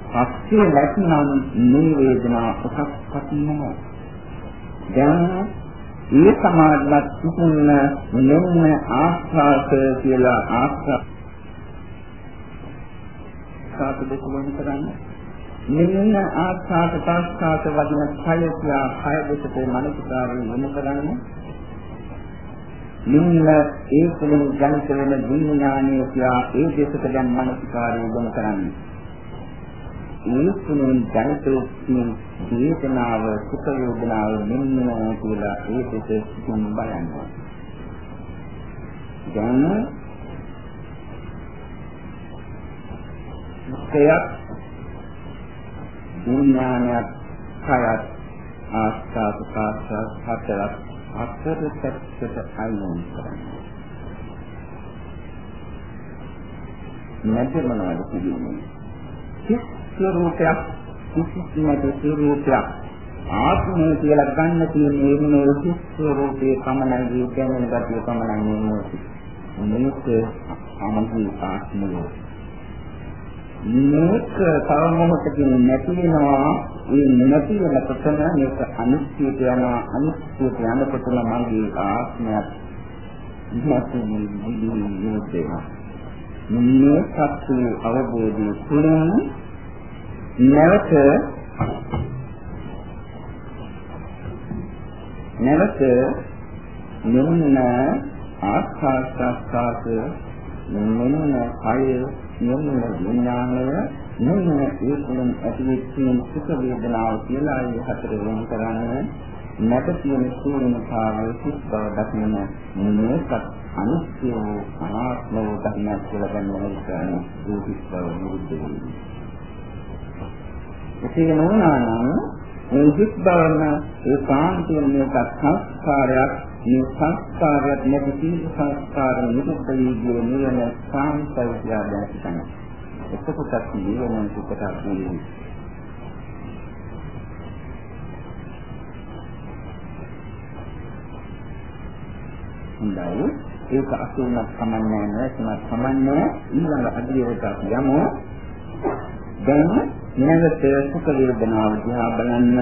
පස්සේ නැත්නම් මේ වේදනාව එකක්වත් නෑ. දැන් ඒ සමාධිමත් සිටින්න මෙන්න ආස්වාද කියලා ආස්වාද සාත දෙක මොන කරන්නේ මෙන්න ආස්වාද ප්‍රාස්වාද වදින කය කියා කය දෙකට මනසකාරී යොමු කරන්නේ මෙන්න ඒ තුළින් ජනිත වෙන විඥානීය කියා ඒ දෙකට දැන් මනසකාරී යොමු කරන්නේ. ඒ තුළින් ජනිත වූ වේදනාව සුඛ වේදනාව මෙන්න කියලා ඒ දෙක සිතින් බලන්න දැන් මුඛයක් විඥානයත් කයත් ආස්කාර පාස්කාර හතරක් අතර පැත්තට අයින් කරන්නේ. නැද මොනවද කියන්නේ? කිස් ස්වરૂපයක් කිසිමද ස්වરૂපයක් ආත්මය කියලා ගන්න තියෙන එහෙම කිස් ස්වરૂපයේ පමණයි දැනෙන ගැතිය පමණයි නෙමෙයි. මොනිට අමතී ආත්මය මේක තව මොහොතකින් නැති වෙනවා ඒ නැති වෙනකොටම මේක අනිත්‍යයට යනවා. අනිත්‍යයට යනකොටම මගේ ආත්මයක් ඉස්මතු නිවිදේ මේ සත්‍ය අවබෝධය තුළින් නැවත නැවත මෙන්න ආස්වාස්වාස මෙන්න කය මෙන්න විඥානය මෙන්න ඒ තුළින් ඇතිවෙච්ච සුඛ වේදනාව කියලා ඒ හතර වෙන කරන්නේ නැත කියන සූර්ණතාවය සිත් බව දක්වන මේකත් අනිත්‍ය වූ අනාත්ම වූ ධර්මයක් කියලා ගන්න කරන්නේ ඒ සිත් බව නිරුද්ධ වෙනවා. එසේ නොවනා නම් මේ සිත් බවන ඒ කාන්තිය මේක සංස්කාරයක් මේ සංස්කාරයක් නැති සීල සංස්කාර නිරුද්ධ වී ගිය නිවන සාන්තය කියලා දැක්කම එතකොටත් නිවන සුඛට අභිනී හොඳයි. ඒක අසුනක් සමන්නේ නැත්නම් සමන්නේ ඊළඟ අධ්‍යයනයට යමු. දැන් නැවත සුඛ වේදනාව දිහා බලන්න.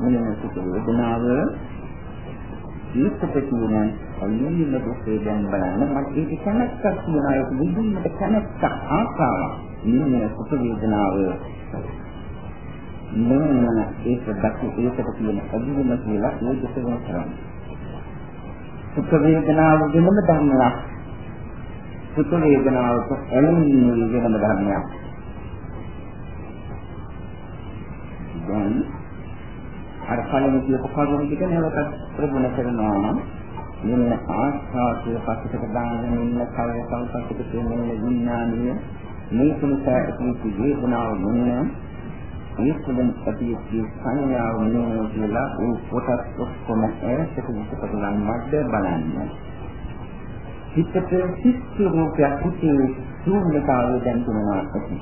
මෙන්න සුඛ වේදනාව? ඒකට කියන අල්ලීම දුකේ දැන් බලන්න. මට ඒක කැමැත්තක් තියෙනවා ඒක විඳින්නට කැමැත්තක් ආසාවක් මෙන්න සුඛ වේදනාව මෙන්න ඒක දැක්ක ඒකට කියන අදිනම කියලා මේ දෙක වෙන කරන්නේ. සුඛ වේදනාව වෙනම ධර්මයක් සුඛ වේදනාවට ඇලෙන්නේ වෙනම ධර්මයක් දැන් අර කලින් කියපු කරුණු ටික නැවතත් ප්‍රගුණ කරනවා නම් මෙන්න ආස්වාදයේ පස්සට දාගෙන ඉන්න කය සංකල්පිත තියෙන විඥානීය මේ තුනසා ඇති වේදනාව මොන ඒ තුළින් ඇතිවෙච්ච සංයාව මොන කියලා ඒ කොටස් ඔක්කොම ඈතට විස්තරලා මැද බලන්න. හිතට සිත් රූපයක් හිතේ ශූන්‍යතාවය දැන් තුනනවා ඇති.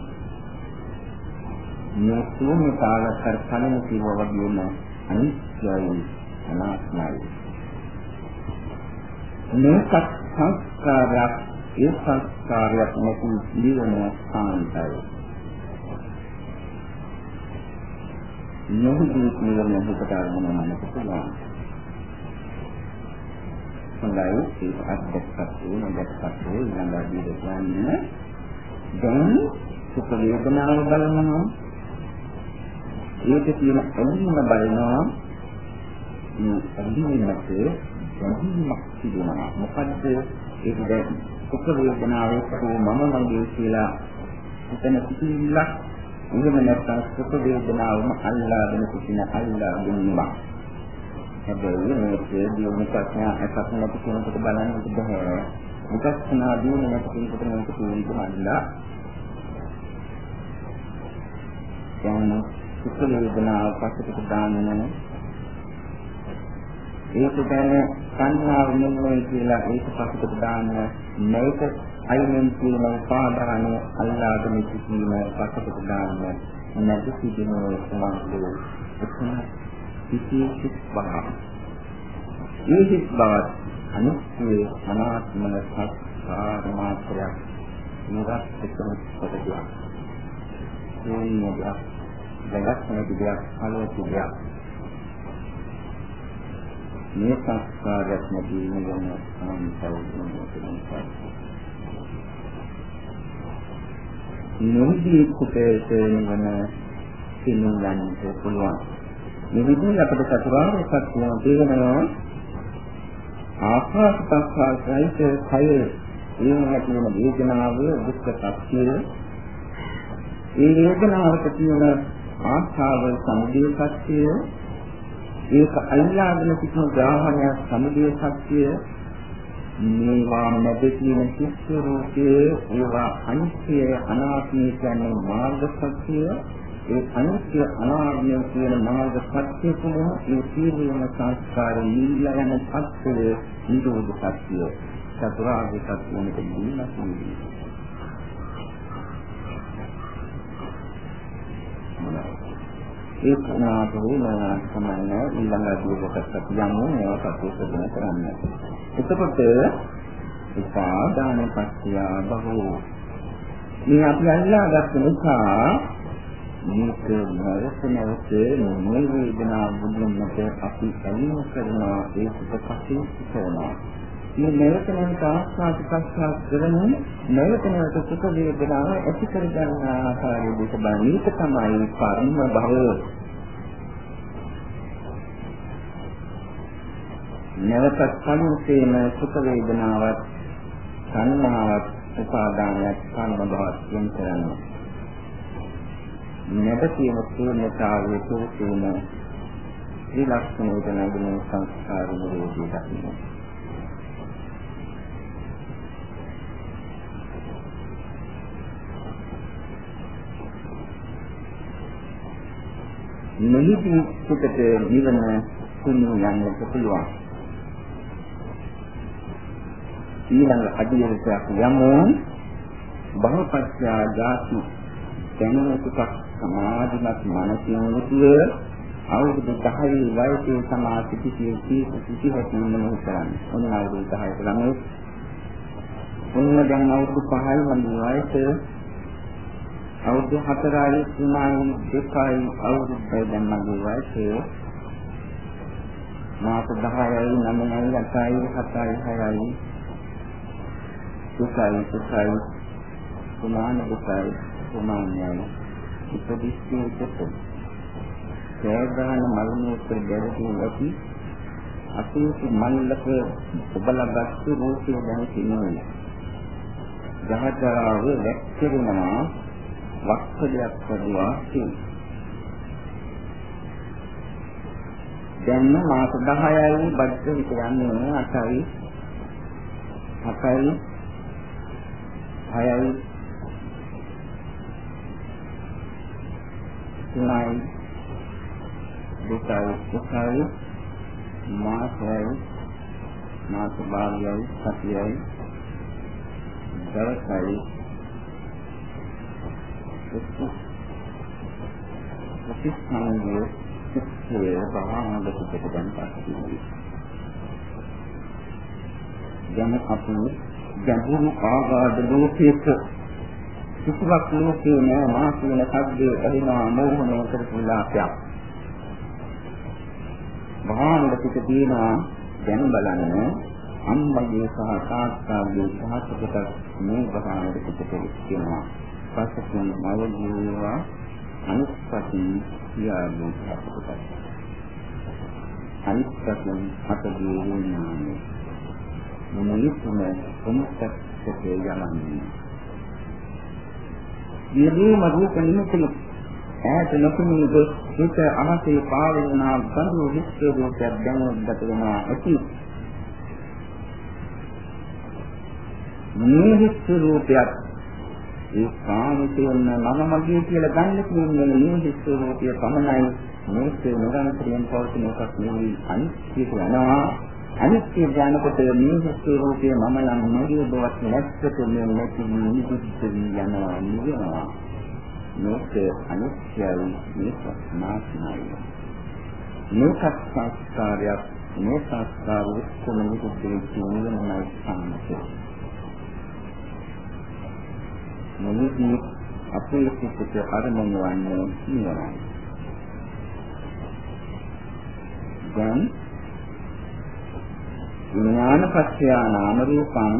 මේ ශූන්‍යතාව කර කලින් කිව්වා වගේම අනිත්‍යයි අනාත්මයි මේක සංස්කාරයක් ඒ සංස්කාරයක් නැති නිවන සාන්තයි නොහිදී නිවන හිතට අරගෙන යන්නට පුළුවන් හොඳයි ඒක අත්දැකපත් වූ නැදැකපත් වූ ඊළඟදී කියන්නේ දැන් සුඛ වේදනාව බලනවා ඒක තියෙන ඇලීම බලනවා. මේ ඇලීමට දැනීමක් තිබෙනවා මොකද්ද? ඒක දැන් සුඛ වේදනාවක් හෝ මම මගේ කියලා හිතන සිතිවිල්ලක් එහෙම නැත්නම් සුඛ වේදනාවම අල්ලාගෙන සිටින අල්ලාගෙන හැබැයි මේක දියුණු ප්‍රඥා එකක් නැති කෙනෙකුට බලන්නත් බෑ විපස්සනා දියුණු නැති කෙනෙකුට මේක තේරුම් ගන්න. දැන් සුඛ වේදනාව පස්සට දාන්නේ ඒක ගැන සංඥාව නෙමෙයි කියලා ඒක පස්සට දාන්න මේක අයිනෙන් කියන උපාදාන අල්ලාගෙන සිටීම පස්සට දාන්න නැති සිටිනෝ සමාන්තෝ එතන විශේෂ බව. මේ බවත් අනිත්‍ය අනාත්ම සත්‍ය මාත්‍රයක් නිරත් එකම කොටයක්. ශූන්‍ය දෙයක්, දැලක් නැති දෙයක්, අලෝක දෙයක්. මේ සංස්කාරයක් නැති වෙන සම්පූර්ණ නොදී කුපේට වෙන සින්න ගන්නට පුළුවන්. මේ විදිහට අපිට චතුරාර්ය සත්‍යය තේරෙනවා ආස්වාද ප්‍රසආසයිත කය ඒකට වෙන වේදනාව දුක්ඛ සත්‍යය ඒ වේදනාවට තියෙන ආස්වාද සමුදය සත්‍යය. ඒක අල්ලාගෙන සිටින ග්‍රහණය සමුදය සත්‍යය. මේවා මැද තියෙන චිත්ත රූපයේ ඒවා අනිත්‍ය අනාත්මය කියන්නේ මාර්ග සත්‍යය. ඒ අනිත්‍ය අනාත්මය කියන මාර්ග සත්‍ය තුළ මේ සීලයන සංස්කාර නිවිලා යන සත්‍යය නිරෝධ සත්‍යය. චතුරාර්ය සත්‍යයට නිවිලා ඒ කනාදෝ නාන සමන්න ඊළඟ අධ්‍යයනකට යමු මේවා සත්‍ය සදන කරන්න. එතකොට උපාදාන පත්‍ය බහෝ මේ අපි අල්ලාගත්ත නිසා මේක නැවත නැවත මේ වේදනා බුදුන්මත අපි ඇලීම කරනවා ඒ සුපපසින් සිටනවා. මේ නැවත නැවත ආස්වාද ප්‍රසආස කරන නැවත නැවත සුඛ වේදනාව ඇති කර ගන්න ආකාරය දෙක බලන එක තමයි කර්ම භව. නැවත කලින්සේම සුඛ වේදනාවත් සංනාවක් උපාදානයක් කර්ම භවත් වෙන කරන්නේ. නැද කියන ශූන්‍යතාවයේ තුන ත්‍රි ලක්ෂණයට නැගෙන සංස්කාර නිරෝධී දකින්න. මෙහිදී සිටට නිවන තුනු යන්නට පුළුවන්. ඊළඟ අධ්‍යයනයක් යමු බහපත්‍යා ජාති දැනුම සුඛ සමාධිමත් මනසින් යුතුව අවුරුදු 10 වයසේ සමාධි පිටියේ සිටි හැටි මොනවද කරන්නේ? ඔන්න අවුරුදු 10 ළමයි. ඔන්න දැන් අවුරුදු 5යි වගේ වයස. අවුරුදු 4යි 3යි 2යි අවුරුද්දයි දැන් මගේ වයස. මාස 10යි 9යි 8යි 7යි 6යි 2යි 3යි සමාන 2යි සමානයි උපදිස්සේකට සෑදාන මල් මූත්‍ර ගැලදී ඇති අසීසි මල්ලක ඔබලගත්තු රූපය දැන සිනෝයි. ජහතරාව වැක්කිරෙනවා වක්කඩයක් වඩුවා තියෙනවා. දැන් මාස 10යි බද්ධ විත යන්නේ 8යි 7යි 6යි තුනයි දෙකයි එකයි මාසයයි මාස භාගයයි සතියයි දවසයි ප්‍රතිස්ථානයේ සිත්යේ බවහඳ පිටට දැන් පස්සේ දැන් අපි ගැඹුරු ආගාධ ලෝකයක කිසිවක් ලෝකේ නෑ මා කියන සද්දේ ඇහෙනවා මෝහණය කරපු ලාභයක්. මහානද පිට තියෙනවා දැන් බලන්න අම්මගේ සහ තාත්තාගේ සහතිකට මේ බහානද පිට තියෙනවා. පස්සකින් මව ජීවවා අනිත්පති කියාලු සහතිකට. අනිත්පතින් හතගේ වුණානේ. මොනිතුම කොමත්තකේ යන්නේ. නිර්මම රූප නිමිති ඈත නොපෙනී ගොස් හිත අහසේ පාවෙනා බඳු විශ්ව රූපයක් දැනුම්ගත වෙනවා ඇති මේ විශ්ව රූපයක් ඒ කාමිතයෙන් මම මගේ කියලා ගන්න කියන්නේ මේ විශ්ව රූපය පමණයි මේක නිරන්තරයෙන් පවතින එකක් නෙවෙයි. අනිත්‍යයට යනවා. අනිත්‍ය ඥානකොට මේ විශ්ව රූපය මම නම් මගේ බවක් නැත්තට මේ නැති නිදුත් යනවා නිවෙනවා. මේක අනිත්‍යයි. මේක නාස්නයි මේක සංස්කාරයක්. මේ සංස්කාර උත්කම නිකුත් වෙන්නේ සම්මතය මොනිදී අපේ සිතට අරමුණු වන්නේ නිවනයි. දැන් විඥානපත්‍ය නාම රූපං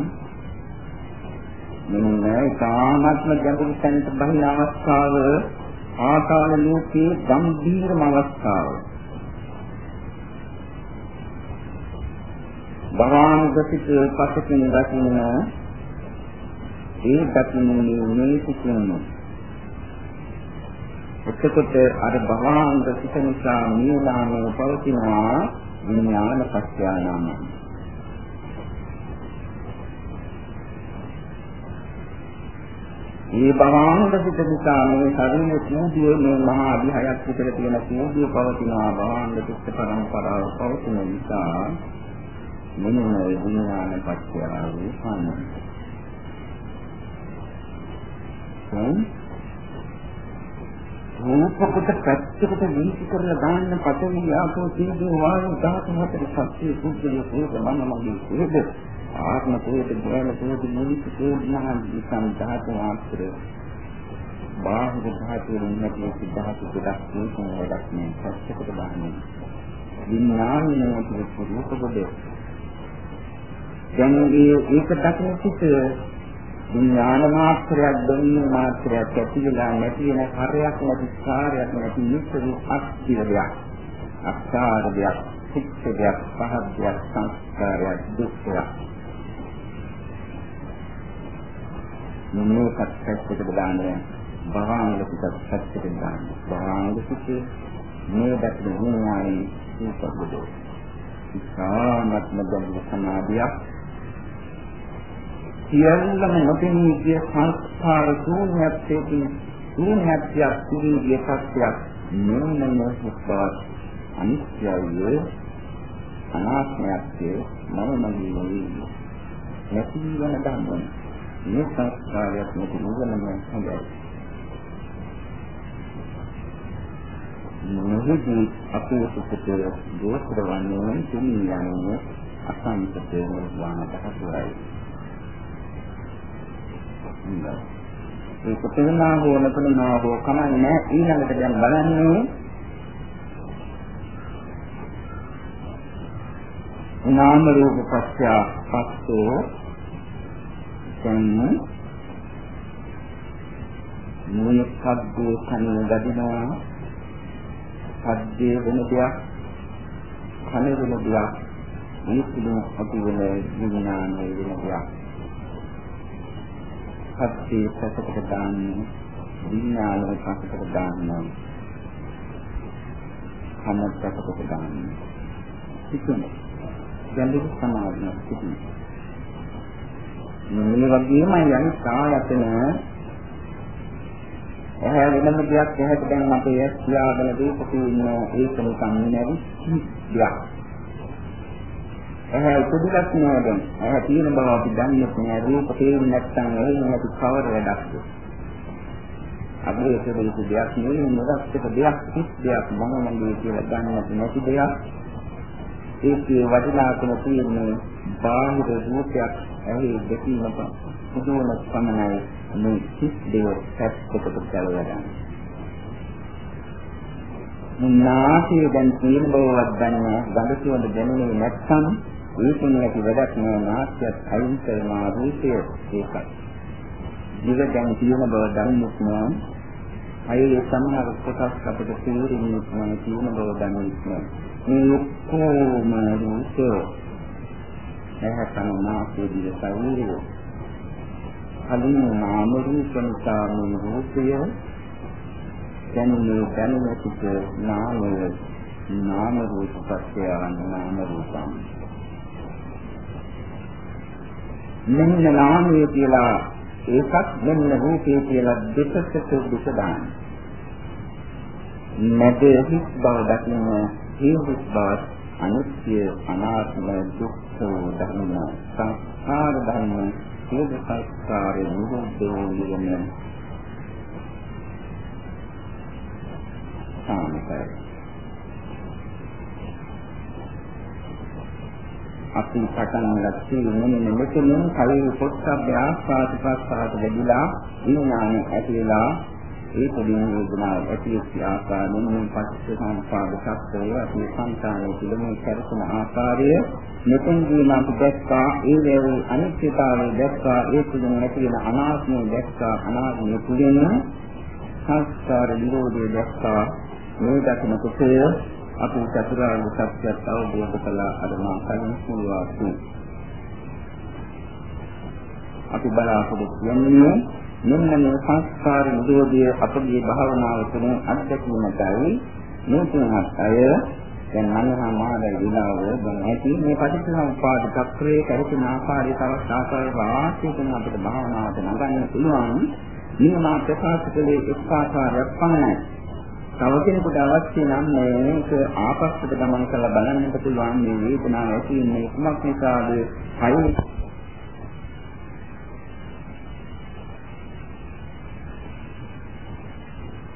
මෙන්න කාමත්ම ගැඹුරු තැනට බහින අවස්ථාව ආකාර ලෝකයේ ගම්භීරම අවස්ථාව. භාවනාගතික පසකින් දකින්න ඒ දකින්නේ මේ සිටිනවා. එතකොට අර භවාංග සිත නිසා නියලාමයේ පවතිනවා විඥාන පත්‍යානාම. මේ භවාංග සිත නිසා මේ ශරීර කූඩිය මේ මහා අධිහයක් විතර තියෙන කූඩිය පවතිනවා භවාංග සිත් පරම්පරාව පවතින නිසා මෙන්න විඥාන පත්‍යාව වූ රූපකට පැත්තකට වීසි කරලා දාන්න පටවි ආපෝ තීජෝ වායු ධාතු හතර සත්‍ය සුද්ධිය පොත මම මගේ හේද ආත්ම පොත ග්‍රහණ පොත නිවිත පොත්නා විසං ධාතු ආශ්‍ර බාහිර ධාතු වලින් සිද්ධාතු ගොඩක් තියෙන වැඩක් නේ පැත්තකට දාන්නේ. විඥානයේ රූප කොට දැන් ඒක දකින්න සිට විඥාන මාත්‍රයක් දෙන්නේ මාත්‍රයක් ඇති වෙලා නැති වෙන හරයක් නැති කාර්යයක් නැති නිස්සරු අක්තිරයක් අක්කාරයක් සිත්යක් පහක්යක් සංස්කාරයක් දුක්ඛයක්. මේකත් පැත්තකට දාන්නේ භවංග පිටත් පැත්තකට දාන්නේ. භවංග පිටේ මේ දැක්ම විඥානයේ සූපබුදෝ ඉස්සාමත්ම ගම්ම සමාධියක්. සියල්ලම නොපෙනී ගිය සංස්කාර ශූන්‍යත්වයෙන් ශූන්‍යත්වයක් පිරී ගිය සත්‍යයක් මෙන්න මොහොතවත් අනිත්‍යය අනාත්මයත්වය මම මගේ නෙවෙයි නැති වෙන ධර්ම මේ සංස්කාරයක් නැති නුවණම හොඳයි. මොහොතේ අපේ සිතට දෝෂ වන්නේ තුන්යන්නේ අසංකතේ වානකට හසුරයි ඒක තේරුණා හෝ නැතුණා හෝ කමන්නේ නැහැ. ඊළඟට දැන් බලන්නේ නාම රූප පත්‍ය පස්සෝ දැන් මොනකද්ද කන්නේ ගදිනවා සද්දේ වෙන දෙයක් කන වෙන දෙයක් මේ පිළිම අපි වෙන විඥානයේ වෙන දෙයක්. සත්‍යයේ පැසකට දාන්න විඥානයේ පැසකට දාන්න කනත් පැසකට දාන්න. සිතුන ගැඹුරු සමාධියක් සිටින මේ වගේමයි අනිත් කායතන එහේ වෙනම දෙයක් එහෙට දැන් අපේ ඇස් ක්‍රියාවල දීපතු ඉන්න ඒක නිකන් නෙවෙයි දෙයක් ඇහැ උපදිලක් නෑ දැන්. ඇහැ තියෙන බව අපි දන්නේ නැහැ. රූප තේරුම් නැත්නම් එහෙම නැති කවර වැඩක්ද? අපේ ඒක දෙයක් නෙවෙයි මොකක්ද දෙයක් කිස් දෙයක් මම මගේ කියලා ගන්න නැති දෙයක්. ඒකේ වටිනාකම තියෙන්නේ බාහිර රූපයක් ඇහි දෙකීමක පුදුම සමනයි මේ කිස් දෙයක් පැත්තකට කරලා ගන්න. මුන්නාසේ දැන් තියෙන බවවත් දන්නේ ගඳ සුවඳ දැනෙන්නේ නැත්නම් ඒකෙන් ඇති වැඩක් නෑ නාස්‍යත් අයින් කරනවා රූපය ඒකයි. දිව දැන් තියෙන බව දන්නේ නැහැ. අයේ සමහර කොටස් අපිට තේරෙන්නේ නැහැ තියෙන බව දන්නේ නැහැ. මේ ඔක්කොම රූපය එහෙතන නාස්‍ය දිව ශරීරය. කලින් නාම රූප නිසා මේ රූපය දැනුනේ දැනුනේ සිට නාමය නාම රූප පත්‍ය නාම රූපම් මෙන්න නාමය කියලා ඒකත් මෙන්න රූපය කියලා දෙකකට දුක දාන්න. නැද හිස් බව දකින්න හිස් බව අනිත්‍ය අනාත්ම දුක්ඛ ධර්ම සංස්කාර ධර්ම සියලු සංස්කාරේ නිරෝධෝ නිවන සාමිකයි අපි පටන් ගත්තේ මෙන්න මෙතනින් කලින් පොත්සබ්බ ආස්වාද ප්‍රසආද ලැබිලා විඥානය ඇතිලා ඒ පොදින වේදනාව ඇතිවෙච්ච ආකාරයෙන් මේ පස්සේ සම්පාද සත්‍යය අපි සංකාරයේ පිළිමේ කරන ආකාරය මෙතෙන්දී නම් දැක්කා ඒ වේවි අනිත්‍යතාවය දැක්කා ඒ තුලින් නැති වෙන අනාත්මය දැක්කා අනාත්මය තුලින් සංස්කාර නිරෝධය දැක්කා මේ දකින කුසය අපි චතුරාර්ය සත්‍යය අවබෝධ කළා අර මා කලින් කියවාසු අපි බලාපොරොත්තු වෙන්නේ මෙන්න මේ සංස්කාර නිරෝධය අපගේ භාවනාව තුළින් අත්දැකීමටයි මේ තුනක් අය දැන් මනහා මාදයි විලාව දැන් ඇති මේ පටිච්චසමුප්පාද චක්‍රයේ කරින ආකාරය තවත් ආකාරයක වාසියකින් අපිට භාවනාවට නගන්න පුළුවන් මේවා ප්‍රකාශ කළේ එක් ආකාරයක් පමණයි තව කෙනෙකුට අවශ්‍ය නම් මේක ආපස්සට ගමන් කරලා බලන්නට පුළුවන් මේ වේදනාව ඇති වෙන්නේ කුමක් නිසාද? කයි